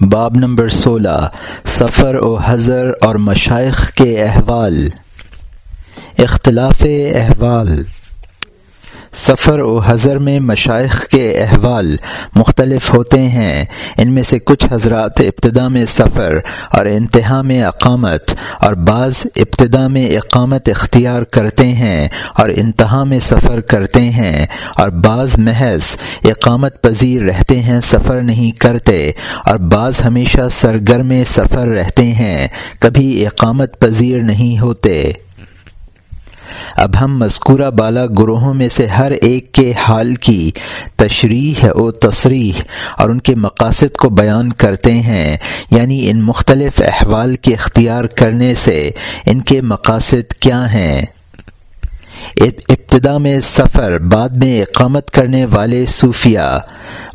باب نمبر سولہ سفر و حضر اور مشائق کے احوال۔ اختلاف احوال۔ سفر و حضر میں مشائق کے احوال مختلف ہوتے ہیں۔ ان میں سے کچھ حضرات ابتدا میں سفر اور انتہا میں اقامت اور بعض ابتدا میں اقامت اختیار کرتے ہیں اور انتہا میں سفر کرتے ہیں اور بعض محض اقامت پذیر رہتے ہیں، سفر نہیں کرتے اور بعض ہمیشہ سرگرم سفر رہتے ہیں۔ کبھی اقامت پذیر نہیں ہوتے۔ اب ہم مذکورہ بالا گروہوں میں سے ہر ایک کے حال کی تشریح و تصریح اور ان کے مقاصد کو بیان کرتے ہیں یعنی ان مختلف احوال کے اختیار کرنے سے ان کے مقاصد کیا ہیں۔ ابتدا میں سفر، بعد میں اقامت کرنے والے صوفیہ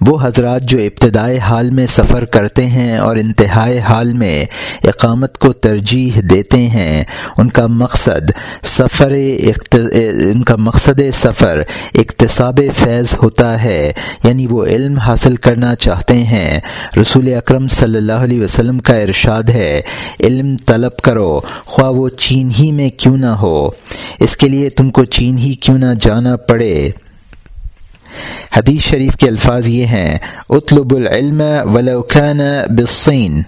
وہ حضرات جو ابتدائی حال میں سفر کرتے ہیں اور انتہائی حال میں اقامت کو ترجیح دیتے ہیں، ان کا مقصد سفر ان کا مقصد سفر اقتصاب فیض ہوتا ہے یعنی وہ علم حاصل کرنا چاہتے ہیں۔ رسول اکرم صلی اللہ علیہ وسلم کا ارشاد ہے، علم طلب کرو، خواہ وہ چین ہی میں کیوں نہ ہو۔ اس کے لیے تم کو چین ہی کیوں نہ جانا پڑے؟ حدیث شریف کے الفاظ یہ ہیں، اطلب العلم ولو كان بالصین۔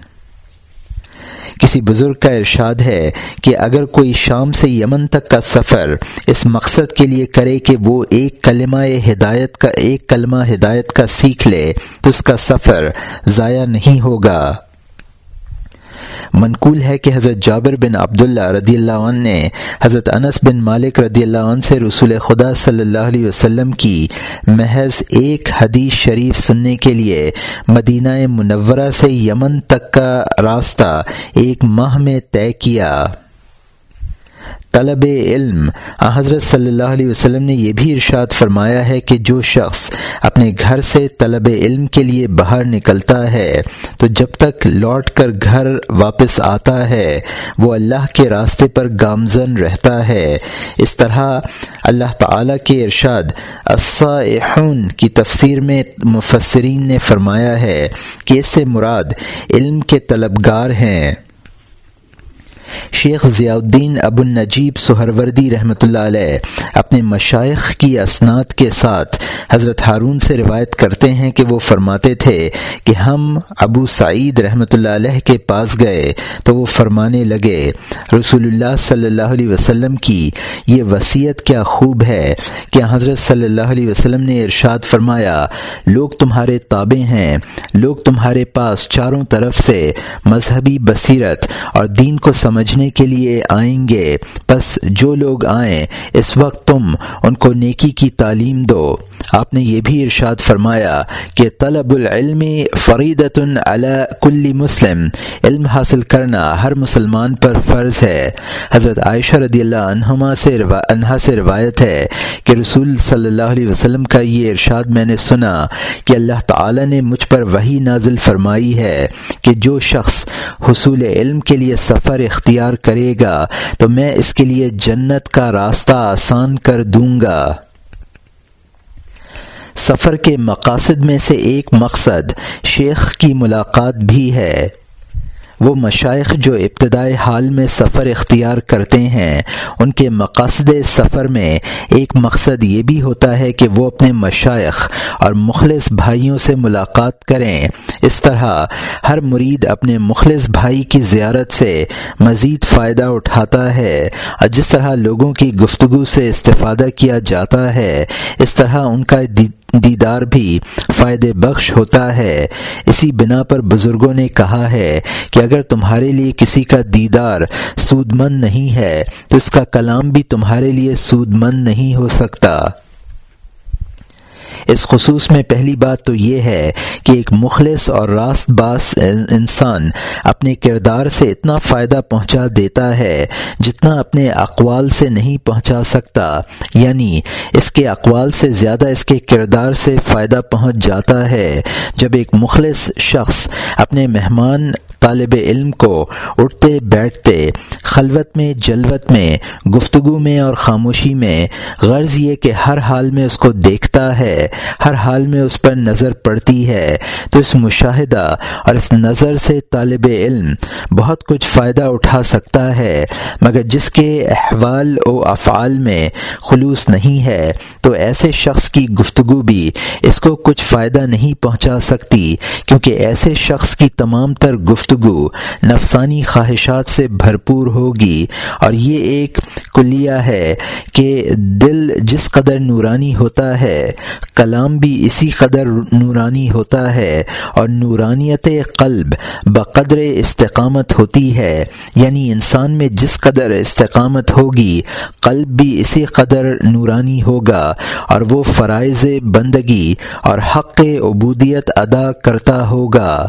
کسی بزرگ کا ارشاد ہے کہ اگر کوئی شام سے یمن تک کا سفر اس مقصد کے لیے کرے کہ وہ ایک کلمہ ہدایت کا، ایک کلمہ ہدایت کا سیکھ لے، تو اس کا سفر ضائع نہیں ہوگا۔ منقول ہے کہ حضرت جابر بن عبداللہ رضی اللہ عنہ نے حضرت انس بن مالک رضی اللہ عنہ سے رسول خدا صلی اللہ علیہ وسلم کی محض ایک حدیث شریف سننے کے لیے مدینہ منورہ سے یمن تک کا راستہ ایک ماہ میں طے کیا۔ طلب علم۔ حضرت صلی اللہ علیہ وسلم نے یہ بھی ارشاد فرمایا ہے کہ جو شخص اپنے گھر سے طلب علم کے لیے باہر نکلتا ہے، تو جب تک لوٹ کر گھر واپس آتا ہے، وہ اللہ کے راستے پر گامزن رہتا ہے۔ اس طرح اللہ تعالی کے ارشاد الصائحون کی تفسیر میں مفسرین نے فرمایا ہے کہ اس سے مراد علم کے طلبگار ہیں۔ شیخ ضیاء الدین ابو النجیب سہروردی رحمۃ اللہ علیہ اپنے مشائق کی اسناد کے ساتھ حضرت ہارون سے روایت کرتے ہیں کہ وہ فرماتے تھے کہ ہم ابو سعید رحمۃ اللہ علیہ کے پاس گئے تو وہ فرمانے لگے رسول اللہ صلی اللہ علیہ وسلم کی یہ وصیت کیا خوب ہے کہ حضرت صلی اللہ علیہ وسلم نے ارشاد فرمایا، لوگ تمہارے تابع ہیں، لوگ تمہارے پاس چاروں طرف سے مذہبی بصیرت اور دین کو سمجھ سمجھنے کے لیے آئیں گے۔ بس جو لوگ آئیں، اس وقت تم ان کو نیکی کی تعلیم دو۔ آپ نے یہ بھی ارشاد فرمایا کہ طلب العلم فریدت علی کل مسلم، علم حاصل کرنا ہر مسلمان پر فرض ہے۔ حضرت عائشہ رضی اللہ عنہما سے انہا سے روایت ہے کہ رسول صلی اللہ علیہ وسلم کا یہ ارشاد میں نے سنا کہ اللہ تعالی نے مجھ پر وہی نازل فرمائی ہے کہ جو شخص حصول علم کے لیے سفر اختیار کرے گا تو میں اس کے لیے جنت کا راستہ آسان کر دوں گا۔ سفر کے مقاصد میں سے ایک مقصد شیخ کی ملاقات بھی ہے۔ وہ مشائق جو ابتدائی حال میں سفر اختیار کرتے ہیں، ان کے مقاصد سفر میں ایک مقصد یہ بھی ہوتا ہے کہ وہ اپنے مشائق اور مخلص بھائیوں سے ملاقات کریں۔ اس طرح ہر مرید اپنے مخلص بھائی کی زیارت سے مزید فائدہ اٹھاتا ہے اور جس طرح لوگوں کی گفتگو سے استفادہ کیا جاتا ہے، اس طرح ان کا دیدار بھی فائدے بخش ہوتا ہے۔ اسی بنا پر بزرگوں نے کہا ہے کہ اگر تمہارے لیے کسی کا دیدار سود مند نہیں ہے، تو اس کا کلام بھی تمہارے لیے سود مند نہیں ہو سکتا۔ اس خصوص میں پہلی بات تو یہ ہے کہ ایک مخلص اور راست باس انسان اپنے کردار سے اتنا فائدہ پہنچا دیتا ہے جتنا اپنے اقوال سے نہیں پہنچا سکتا۔ یعنی اس کے اقوال سے زیادہ اس کے کردار سے فائدہ پہنچ جاتا ہے۔ جب ایک مخلص شخص اپنے مہمان طالب علم کو اٹھتے بیٹھتے خلوت میں، جلوت میں، گفتگو میں اور خاموشی میں غرض یہ کہ ہر حال میں اس کو دیکھتا ہے، ہر حال میں اس پر نظر پڑتی ہے۔ تو اس مشاہدہ اور اس نظر سے طالب علم بہت کچھ فائدہ اٹھا سکتا ہے، مگر جس کے احوال و افعال میں خلوص نہیں ہے، تو ایسے شخص کی گفتگو بھی اس کو کچھ فائدہ نہیں پہنچا سکتی، کیونکہ ایسے شخص کی تمام تر گفتگو نفسانی خواہشات سے بھرپور ہوگی اور یہ ایک کلیہ ہے کہ دل جس قدر نورانی ہوتا ہے، کلام بھی اسی قدر نورانی ہوتا ہے اور نورانیت قلب بقدر استقامت ہوتی ہے یعنی انسان میں جس قدر استقامت ہوگی، قلب بھی اسی قدر نورانی ہوگا اور وہ فرائض بندگی اور حق عبودیت ادا کرتا ہوگا۔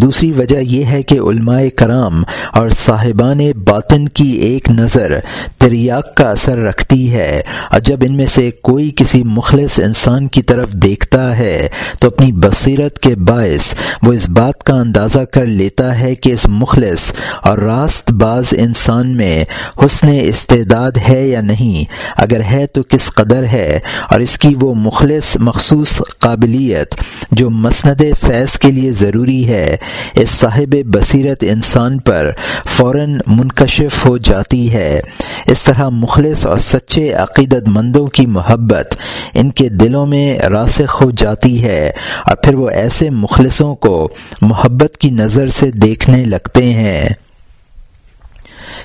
دوسری وجہ یہ ہے کہ علماء کرام اور صاحبان باطن کی ایک نظر تریاق کا اثر رکھتی ہے۔ اور جب ان میں سے کوئی کسی مخلص انسان کی طرف دیکھتا ہے، تو اپنی بصیرت کے باعث وہ اس بات کا اندازہ کر لیتا ہے کہ اس مخلص اور راست باز انسان میں حسن استعداد ہے یا نہیں۔ اگر ہے تو کس قدر ہے؟ اور اس کی وہ مخلص مخصوص قابلیت جو مسند فیض کے لیے ضروری ہے اس صاحب بصیرت انسان پر فوراً منکشف ہو جاتی ہے۔ اس طرح مخلص اور سچے عقیدت مندوں کی محبت ان کے دلوں میں راسخ ہو جاتی ہے اور پھر وہ ایسے مخلصوں کو محبت کی نظر سے دیکھنے لگتے ہیں۔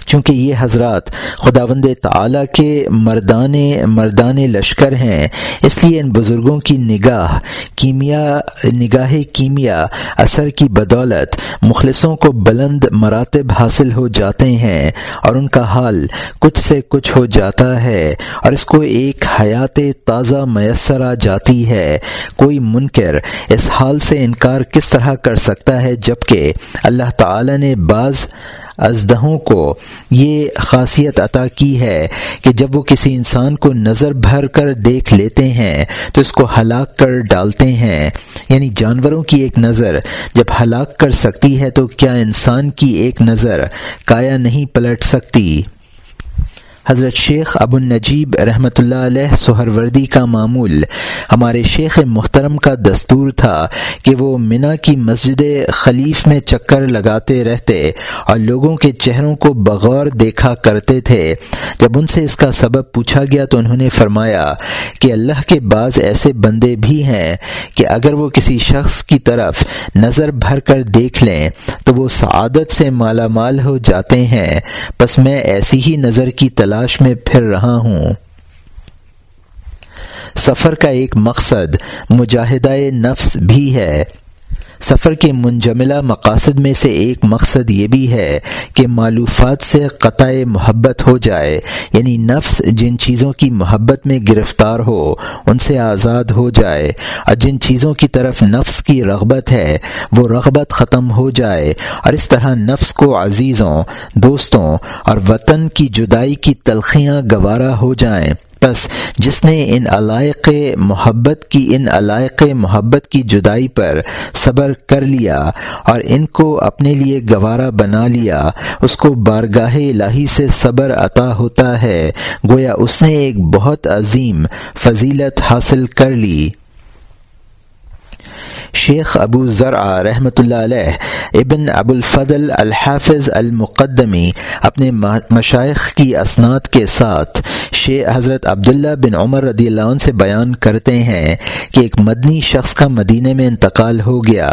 چونکہ یہ حضرات خداوند تعالی کے مردان مردان لشکر ہیں، اس لیے ان بزرگوں کی نگاہ کیمیا نگاہ کیمیا اثر کی بدولت مخلصوں کو بلند مراتب حاصل ہو جاتے ہیں اور ان کا حال کچھ سے کچھ ہو جاتا ہے اور اس کو ایک حیات تازہ میسر آ جاتی ہے۔ کوئی منکر اس حال سے انکار کس طرح کر سکتا ہے جبکہ اللہ تعالی نے بعض ازدہوں کو۔ یہ خاصیت عطا کی ہے کہ جب وہ کسی انسان کو نظر بھر کر دیکھ لیتے ہیں، تو اس کو ہلاک کر ڈالتے ہیں۔ یعنی جانوروں کی ایک نظر جب ہلاک کر سکتی ہے، تو کیا انسان کی ایک نظر کایا نہیں پلٹ سکتی؟ حضرت شیخ ابو النجیب رحمۃ اللہ علیہ سہروردی کا معمول ہمارے شیخ محترم کا دستور تھا کہ وہ منا کی مسجد خلیف میں چکر لگاتے رہتے اور لوگوں کے چہروں کو بغور دیکھا کرتے تھے۔ جب ان سے اس کا سبب پوچھا گیا تو انہوں نے فرمایا کہ اللہ کے بعض ایسے بندے بھی ہیں کہ اگر وہ کسی شخص کی طرف نظر بھر کر دیکھ لیں تو وہ سعادت سے مالا مال ہو جاتے ہیں۔ بس میں ایسی ہی نظر کی تلاش تلاش میں پھر رہا ہوں۔ سفر کا ایک مقصد مجاہدہ نفس بھی ہے۔ سفر کے منجملہ مقاصد میں سے ایک مقصد یہ بھی ہے کہ معلوفات سے قطع محبت ہو جائے یعنی نفس جن چیزوں کی محبت میں گرفتار ہو، ان سے آزاد ہو جائے۔ اور جن چیزوں کی طرف نفس کی رغبت ہے، وہ رغبت ختم ہو جائے۔ اور اس طرح نفس کو عزیزوں، دوستوں اور وطن کی جدائی کی تلخیاں گوارا ہو جائیں۔ پس جس نے ان علائق محبت کی، ان علائق محبت کی جدائی پر صبر کر لیا اور ان کو اپنے لیے گوارا بنا لیا، اس کو بارگاہ الہی سے صبر عطا ہوتا ہے، گویا اس نے ایک بہت عظیم فضیلت حاصل کر لی۔ شیخ ابو ذرا رحمۃ اللہ علیہ ابن ابو الفضل الحافظ المقدمی اپنے مشائق کی اسناد کے ساتھ شیخ حضرت عبداللہ بن عمر رضی اللہ عنہ سے بیان کرتے ہیں کہ ایک مدنی شخص کا مدینہ میں انتقال ہو گیا۔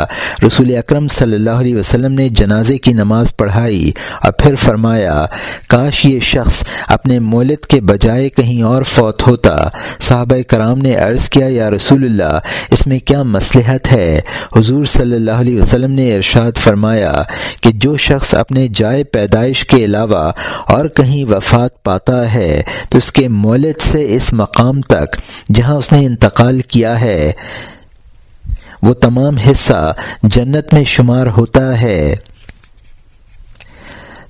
رسول اکرم صلی اللہ علیہ وسلم نے جنازے کی نماز پڑھائی اور پھر فرمایا، کاش یہ شخص اپنے مولد کے بجائے کہیں اور فوت ہوتا۔ صحابہ کرام نے عرض کیا، یا رسول اللہ، اس میں کیا مصلحت ہے؟ حضور صلی اللہ علیہ وسلم نے ارشاد فرمایا کہ جو شخص اپنے جائے پیدائش کے علاوہ اور کہیں وفات پاتا ہے تو اس کے مولد سے اس مقام تک جہاں اس نے انتقال کیا ہے، وہ تمام حصہ جنت میں شمار ہوتا ہے۔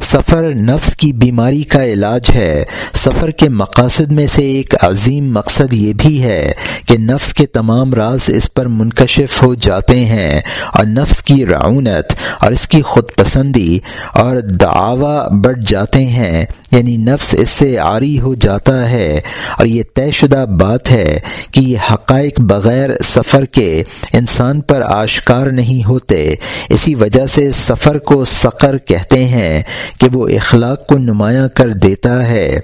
سفر نفس کی بیماری کا علاج ہے۔ سفر کے مقاصد میں سے ایک عظیم مقصد یہ بھی ہے کہ نفس کے تمام راز اس پر منکشف ہو جاتے ہیں اور نفس کی رعونت اور اس کی خود پسندی اور دعوی بڑھ جاتے ہیں۔ یعنی نفس اس سے عاری ہو جاتا ہے اور یہ طے شدہ بات ہے کہ یہ حقائق بغیر سفر کے انسان پر آشکار نہیں ہوتے۔ اسی وجہ سے سفر کو سقر کہتے ہیں کہ وہ اخلاق کو نمایاں کر دیتا ہے۔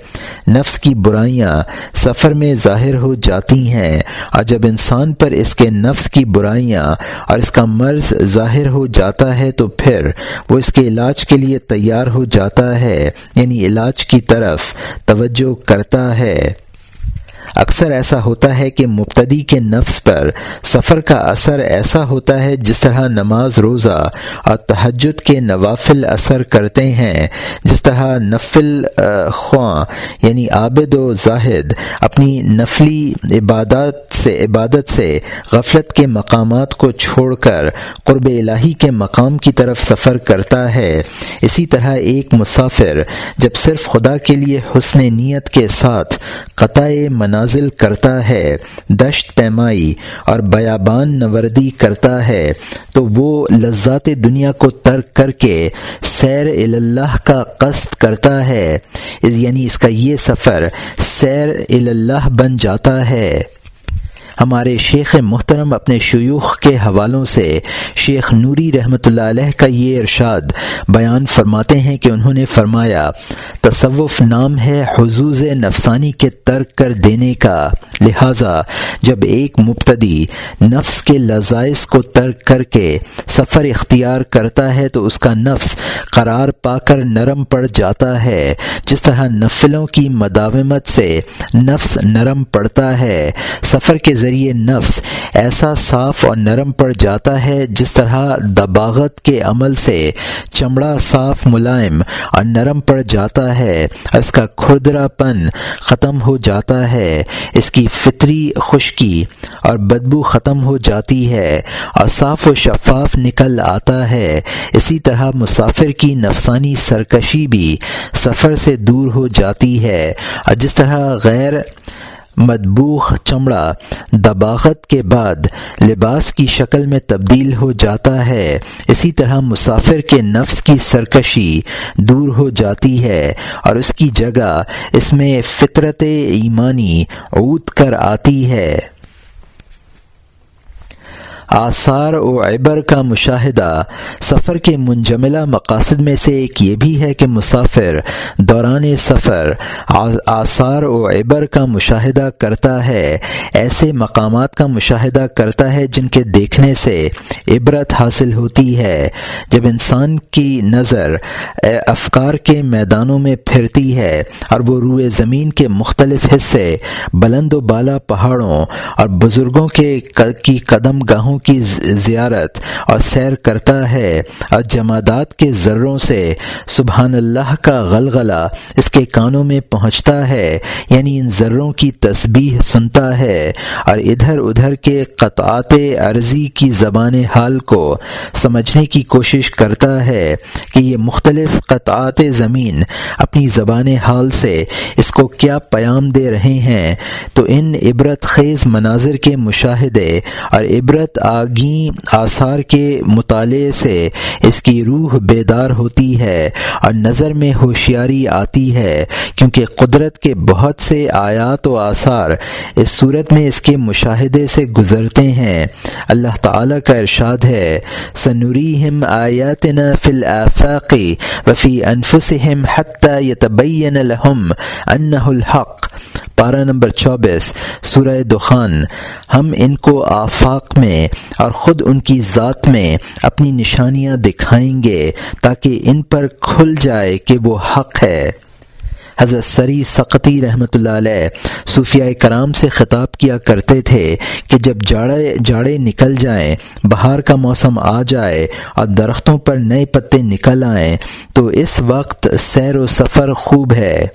نفس کی برائیاں سفر میں ظاہر ہو جاتی ہیں اور جب انسان پر اس کے نفس کی برائیاں اور اس کا مرض ظاہر ہو جاتا ہے تو پھر وہ اس کے علاج کے لیے تیار ہو جاتا ہے۔ یعنی علاج کی طرف توجہ کرتا ہے۔ اکثر ایسا ہوتا ہے کہ مبتدی کے نفس پر سفر کا اثر ایسا ہوتا ہے جس طرح نماز روزہ اور تہجد کے نوافل اثر کرتے ہیں، جس طرح نفل خواں یعنی عابد و زاہد اپنی نفلی عبادات سے عبادت سے غفلت کے مقامات کو چھوڑ کر قرب الہی کے مقام کی طرف سفر کرتا ہے۔ اسی طرح ایک مسافر جب صرف خدا کے لیے حسن نیت کے ساتھ قطع مناظر نازل کرتا ہے، دشت پیمائی اور بیابان نوردی کرتا ہے، تو وہ لذات دنیا کو ترک کر کے سیر اللہ کا قصد کرتا ہے۔ یعنی اس کا یہ سفر سیر اللہ بن جاتا ہے۔ ہمارے شیخ محترم اپنے شیوخ کے حوالوں سے شیخ نوری رحمۃ اللہ علیہ کا یہ ارشاد بیان فرماتے ہیں کہ انہوں نے فرمایا، تصوف نام ہے حضوز نفسانی کے ترک کر دینے کا۔ لہذا جب ایک مبتدی نفس کے لذائز کو ترک کر کے سفر اختیار کرتا ہے تو اس کا نفس قرار پا کر نرم پڑ جاتا ہے۔ جس طرح نفلوں کی مداومت سے نفس نرم پڑتا ہے، سفر کے ذریعے نفس ایسا صاف اور نرم پڑ جاتا ہے جس طرح دباغت کے عمل سے چمڑا صاف ملائم اور نرم پڑ جاتا ہے، اس کا کھردرا پن ختم ہو جاتا ہے، اس کی فطری خشکی اور بدبو ختم ہو جاتی ہے اور صاف و شفاف نکل آتا ہے۔ اسی طرح مسافر کی نفسانی سرکشی بھی سفر سے دور ہو جاتی ہے اور جس طرح غیر مدبوخ چمڑا دباغت کے بعد لباس کی شکل میں تبدیل ہو جاتا ہے۔ اسی طرح مسافر کے نفس کی سرکشی دور ہو جاتی ہے اور اس کی جگہ اس میں فطرت ایمانی عود کر آتی ہے۔ آثار و عبر کا مشاہدہ سفر کے منجملہ مقاصد میں سے ایک یہ بھی ہے کہ مسافر دوران سفر آثار و عبر کا مشاہدہ کرتا ہے، ایسے مقامات کا مشاہدہ کرتا ہے جن کے دیکھنے سے عبرت حاصل ہوتی ہے۔ جب انسان کی نظر افکار کے میدانوں میں پھرتی ہے اور وہ روئے زمین کے مختلف حصے، بلند و بالا پہاڑوں اور بزرگوں کے کی قدم گاہوں کی زیارت اور سیر کرتا ہے اور جمادات کے ذروں سے سبحان اللہ کا غلغلہ اس کے کانوں میں پہنچتا ہے یعنی ان ذروں کی تسبیح سنتا ہے اور ادھر ادھر کے قطعات عرضی کی زبان حال کو سمجھنے کی کوشش کرتا ہے کہ یہ مختلف قطعات زمین اپنی زبان حال سے اس کو کیا پیام دے رہے ہیں۔ تو ان عبرت خیز مناظر کے مشاہدے اور عبرت آگی آثار کے مطالعے سے اس کی روح بیدار ہوتی ہے اور نظر میں ہوشیاری آتی ہے، کیونکہ قدرت کے بہت سے آیات و آثار اس صورت میں اس کے مشاہدے سے گزرتے ہیں۔ اللہ تعالی کا ارشاد ہے سنوریم آیات فل آفاقی وفی انفسم حت یتبین لهم انہ الحق پارہ نمبر چوبیس سورہ دخان۔ ہم ان کو آفاق میں اور خود ان کی ذات میں اپنی نشانیاں دکھائیں گے تاکہ ان پر کھل جائے کہ وہ حق ہے۔ حضرت سری سقطی رحمۃ اللہ علیہ صوفیہ کرام سے خطاب کیا کرتے تھے کہ جب جاڑے جاڑے نکل جائیں، بہار کا موسم آ جائے اور درختوں پر نئے پتے نکل آئیں، تو اس وقت سیر و سفر خوب ہے۔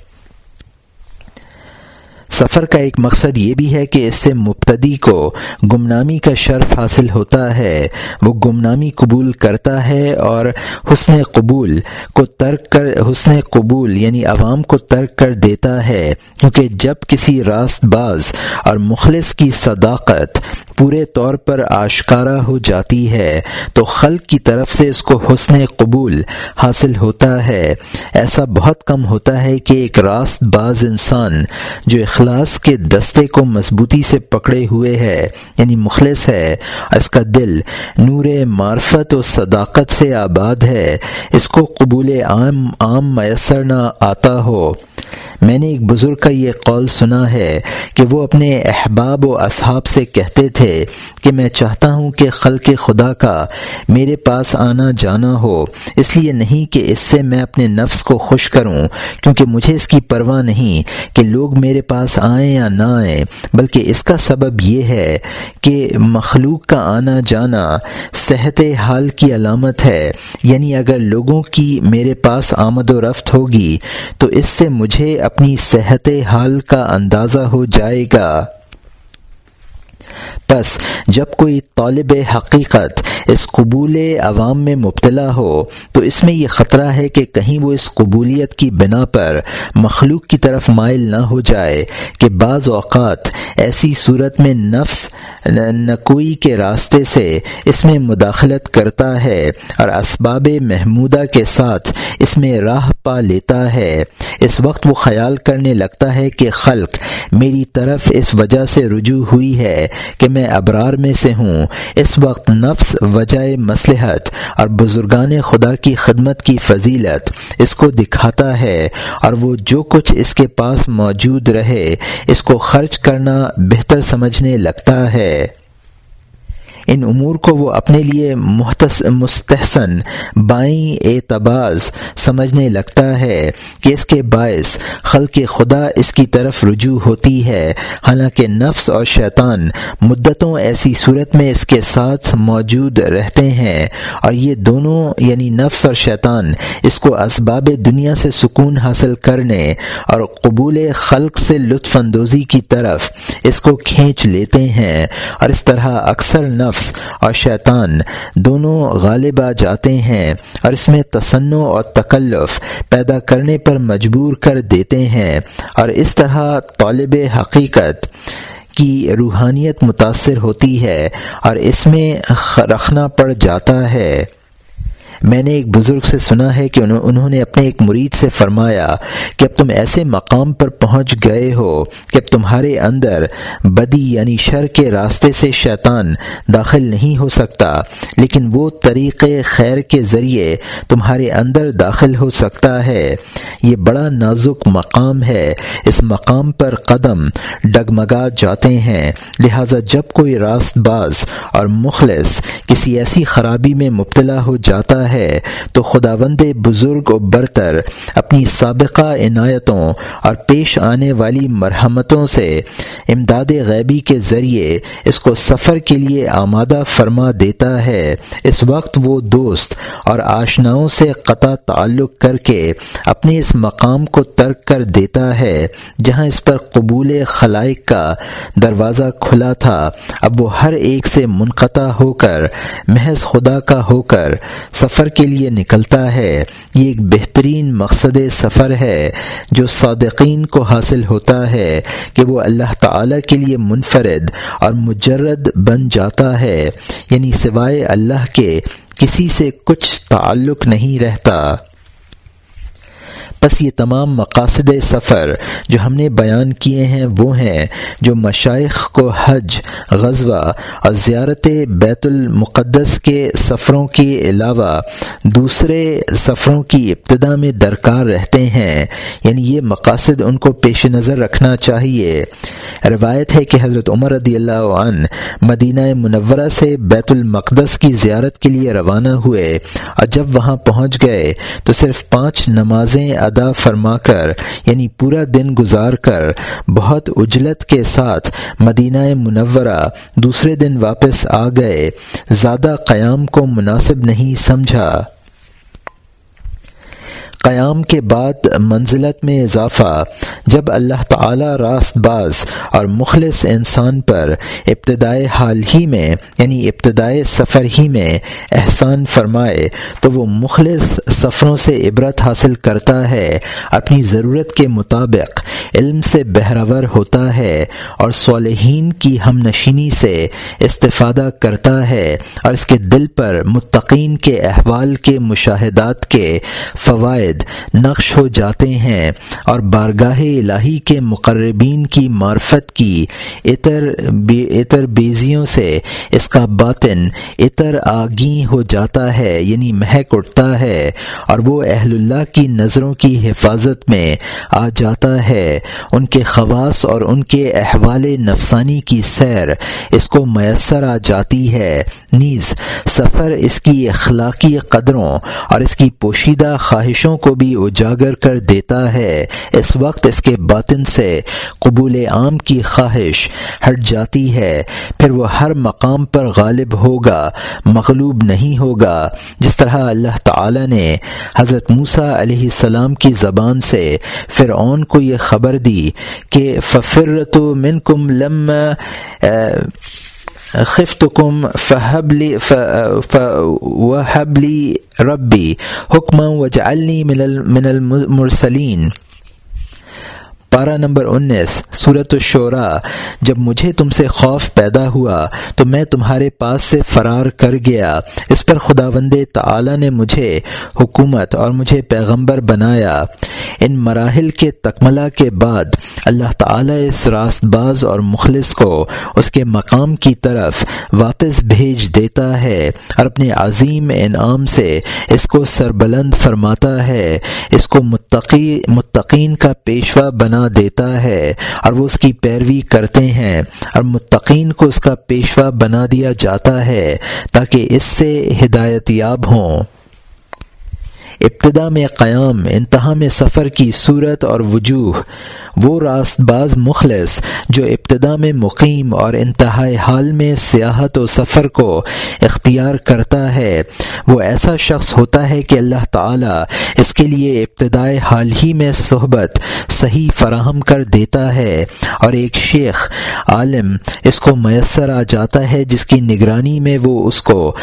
سفر کا ایک مقصد یہ بھی ہے کہ اس سے مبتدی کو گمنامی کا شرف حاصل ہوتا ہے۔ وہ گمنامی قبول کرتا ہے اور حسن قبول کو ترک کر، حسن قبول یعنی عوام کو ترک کر دیتا ہے۔ کیونکہ جب کسی راست باز اور مخلص کی صداقت پورے طور پر آشکارا ہو جاتی ہے، تو خلق کی طرف سے اس کو حسن قبول حاصل ہوتا ہے۔ ایسا بہت کم ہوتا ہے کہ ایک راست باز انسان جو اخلاص کے دستے کو مضبوطی سے پکڑے ہوئے ہے یعنی مخلص ہے۔ اس کا دل نور معرفت و صداقت سے آباد ہے۔ اس کو قبول عام عام میسر نہ آتا ہو۔ میں نے ایک بزرگ کا یہ قول سنا ہے کہ وہ اپنے احباب و اصحاب سے کہتے تھے کہ میں چاہتا ہوں کہ خلق خدا کا میرے پاس آنا جانا ہو۔ اس لیے نہیں کہ اس سے میں اپنے نفس کو خوش کروں، کیونکہ مجھے اس کی پرواہ نہیں کہ لوگ میرے پاس آئیں یا نہ آئیں، بلکہ اس کا سبب یہ ہے کہ مخلوق کا آنا جانا صحت حال کی علامت ہے۔ یعنی اگر لوگوں کی میرے پاس آمد و رفت ہوگی تو اس سے مجھے اپنی صحت حال کا اندازہ ہو جائے گا۔ پس جب کوئی طالب حقیقت اس قبول عوام میں مبتلا ہو، تو اس میں یہ خطرہ ہے کہ کہیں وہ اس قبولیت کی بنا پر مخلوق کی طرف مائل نہ ہو جائے کہ بعض اوقات ایسی صورت میں نفس نکوئی کے راستے سے اس میں مداخلت کرتا ہے اور اسباب محمودہ کے ساتھ اس میں راہ پا لیتا ہے۔ اس وقت وہ خیال کرنے لگتا ہے کہ خلق میری طرف اس وجہ سے رجوع ہوئی ہے کہ میں ابرار میں سے ہوں۔ اس وقت نفس وجہ مصلحت اور بزرگان خدا کی خدمت کی فضیلت اس کو دکھاتا ہے اور وہ جو کچھ اس کے پاس موجود رہے اس کو خرچ کرنا بہتر سمجھنے لگتا ہے۔ ان امور کو وہ اپنے لیے مستحسن، بائیں اعتباز سمجھنے لگتا ہے کہ اس کے باعث خلق خدا اس کی طرف رجوع ہوتی ہے۔ حالانکہ نفس اور شیطان مدتوں ایسی صورت میں اس کے ساتھ موجود رہتے ہیں اور یہ دونوں یعنی نفس اور شیطان، اس کو اسباب دنیا سے سکون حاصل کرنے اور قبول خلق سے لطف اندوزی کی طرف اس کو کھینچ لیتے ہیں۔ اور اس طرح اکثر نفس نفس اور شیطان دونوں غالب آ جاتے ہیں اور اس میں تصنع اور تکلف پیدا کرنے پر مجبور کر دیتے ہیں اور اس طرح طالب حقیقت کی روحانیت متاثر ہوتی ہے اور اس میں رکھنا پڑ جاتا ہے۔ میں نے ایک بزرگ سے سنا ہے کہ انہوں نے اپنے ایک مرید سے فرمایا کہ اب تم ایسے مقام پر پہنچ گئے ہو کہ اب تمہارے اندر بدی یعنی شر کے راستے سے شیطان داخل نہیں ہو سکتا، لیکن وہ طریق خیر کے ذریعے تمہارے اندر داخل ہو سکتا ہے۔ یہ بڑا نازک مقام ہے۔ اس مقام پر قدم ڈگمگا جاتے ہیں۔ لہذا جب کوئی راست باز اور مخلص کسی ایسی خرابی میں مبتلا ہو جاتا ہے تو خداوند بزرگ و برتر اپنی سابقہ عنایتوں اور پیش آنے والی مرحمتوں سے امداد غیبی کے ذریعے اس کو سفر کے لیے آمادہ فرما دیتا ہے۔ اس وقت وہ دوست اور آشناؤں سے قطع تعلق کر کے اپنے اس مقام کو ترک کر دیتا ہے جہاں اس پر قبول خلائق کا دروازہ کھلا تھا۔ اب وہ ہر ایک سے منقطع ہو کر محض خدا کا ہو کر سفر سفر کے لیے نکلتا ہے۔ یہ ایک بہترین مقصد سفر ہے جو صادقین کو حاصل ہوتا ہے کہ وہ اللہ تعالیٰ کے لیے منفرد اور مجرد بن جاتا ہے۔ یعنی سوائے اللہ کے کسی سے کچھ تعلق نہیں رہتا۔ بس یہ تمام مقاصد سفر جو ہم نے بیان کیے ہیں وہ ہیں جو مشائق کو حج، غزوہ اور زیارت بیت المقدس کے سفروں کے علاوہ دوسرے سفروں کی ابتدا میں درکار رہتے ہیں۔ یعنی یہ مقاصد ان کو پیش نظر رکھنا چاہیے۔ روایت ہے کہ حضرت عمر رضی اللہ عنہ مدینہ منورہ سے بیت المقدس کی زیارت کے لیے روانہ ہوئے اور جب وہاں پہنچ گئے تو صرف پانچ نمازیں ادا فرما کر یعنی پورا دن گزار کر، بہت اجلت کے ساتھ مدینہ منورہ دوسرے دن واپس آ گئے، زیادہ قیام کو مناسب نہیں سمجھا۔ قیام کے بعد منزلت میں اضافہ، جب اللہ تعالی راست باز اور مخلص انسان پر ابتدائے حال ہی میں یعنی ابتدائے سفر ہی میں احسان فرمائے، تو وہ مخلص سفروں سے عبرت حاصل کرتا ہے، اپنی ضرورت کے مطابق علم سے بہرور ہوتا ہے اور صالحین کی ہم نشینی سے استفادہ کرتا ہے اور اس کے دل پر متقین کے احوال کے مشاہدات کے فوائد نقش ہو جاتے ہیں اور بارگاہ الہی کے مقربین کی معرفت کی عطر عطر بیزیوں سے اس کا باطن عطر آگی ہو جاتا ہے یعنی مہک اٹھتا ہے اور وہ اہل اللہ کی نظروں کی حفاظت میں آ جاتا ہے۔ ان کے خواص اور ان کے احوال نفسانی کی سیر اس کو میسر آ جاتی ہے۔ نیز سفر اس کی اخلاقی قدروں اور اس کی پوشیدہ خواہشوں کو بھی اجاگر کر دیتا ہے۔ اس وقت اس کے باطن سے قبول عام کی خواہش ہٹ جاتی ہے۔ پھر وہ ہر مقام پر غالب ہوگا، مغلوب نہیں ہوگا۔ جس طرح اللہ تعالی نے حضرت موسیٰ علیہ السلام کی زبان سے فرعون کو یہ خبر دی کہ ففر تو من کم لم خفت فہبلی و حبلی ربی حکم وجعلنی من المرسلین. پارہ نمبر انیس صورت الشعراء جب مجھے تم سے خوف پیدا ہوا تو میں تمہارے پاس سے فرار کر گیا۔ اس پر خداوند تعالی نے مجھے حکومت اور مجھے پیغمبر بنایا۔ ان مراحل کے تکملہ کے بعد اللہ تعالی اس راست باز اور مخلص کو اس کے مقام کی طرف واپس بھیج دیتا ہے اور اپنے عظیم انعام سے اس کو سربلند فرماتا ہے۔ اس کو متقی، متقین کا پیشوا بنا دیتا ہے اور وہ اس کی پیروی کرتے ہیں اور متقین کو اس کا پیشوا بنا دیا جاتا ہے تاکہ اس سے ہدایت یاب ہوں۔ ابتدا میں قیام، انتہا میں سفر کی صورت اور وجوہ، وہ راست باز مخلص جو ابتدا میں مقیم اور انتہائی حال میں سیاحت و سفر کو اختیار کرتا ہے۔ وہ ایسا شخص ہوتا ہے کہ اللہ تعالی اس کے لیے ابتدائی حال ہی میں صحبت صحیح فراہم کر دیتا ہے اور ایک شیخ عالم اس کو میسر آ جاتا ہے جس کی نگرانی میں وہ اس کو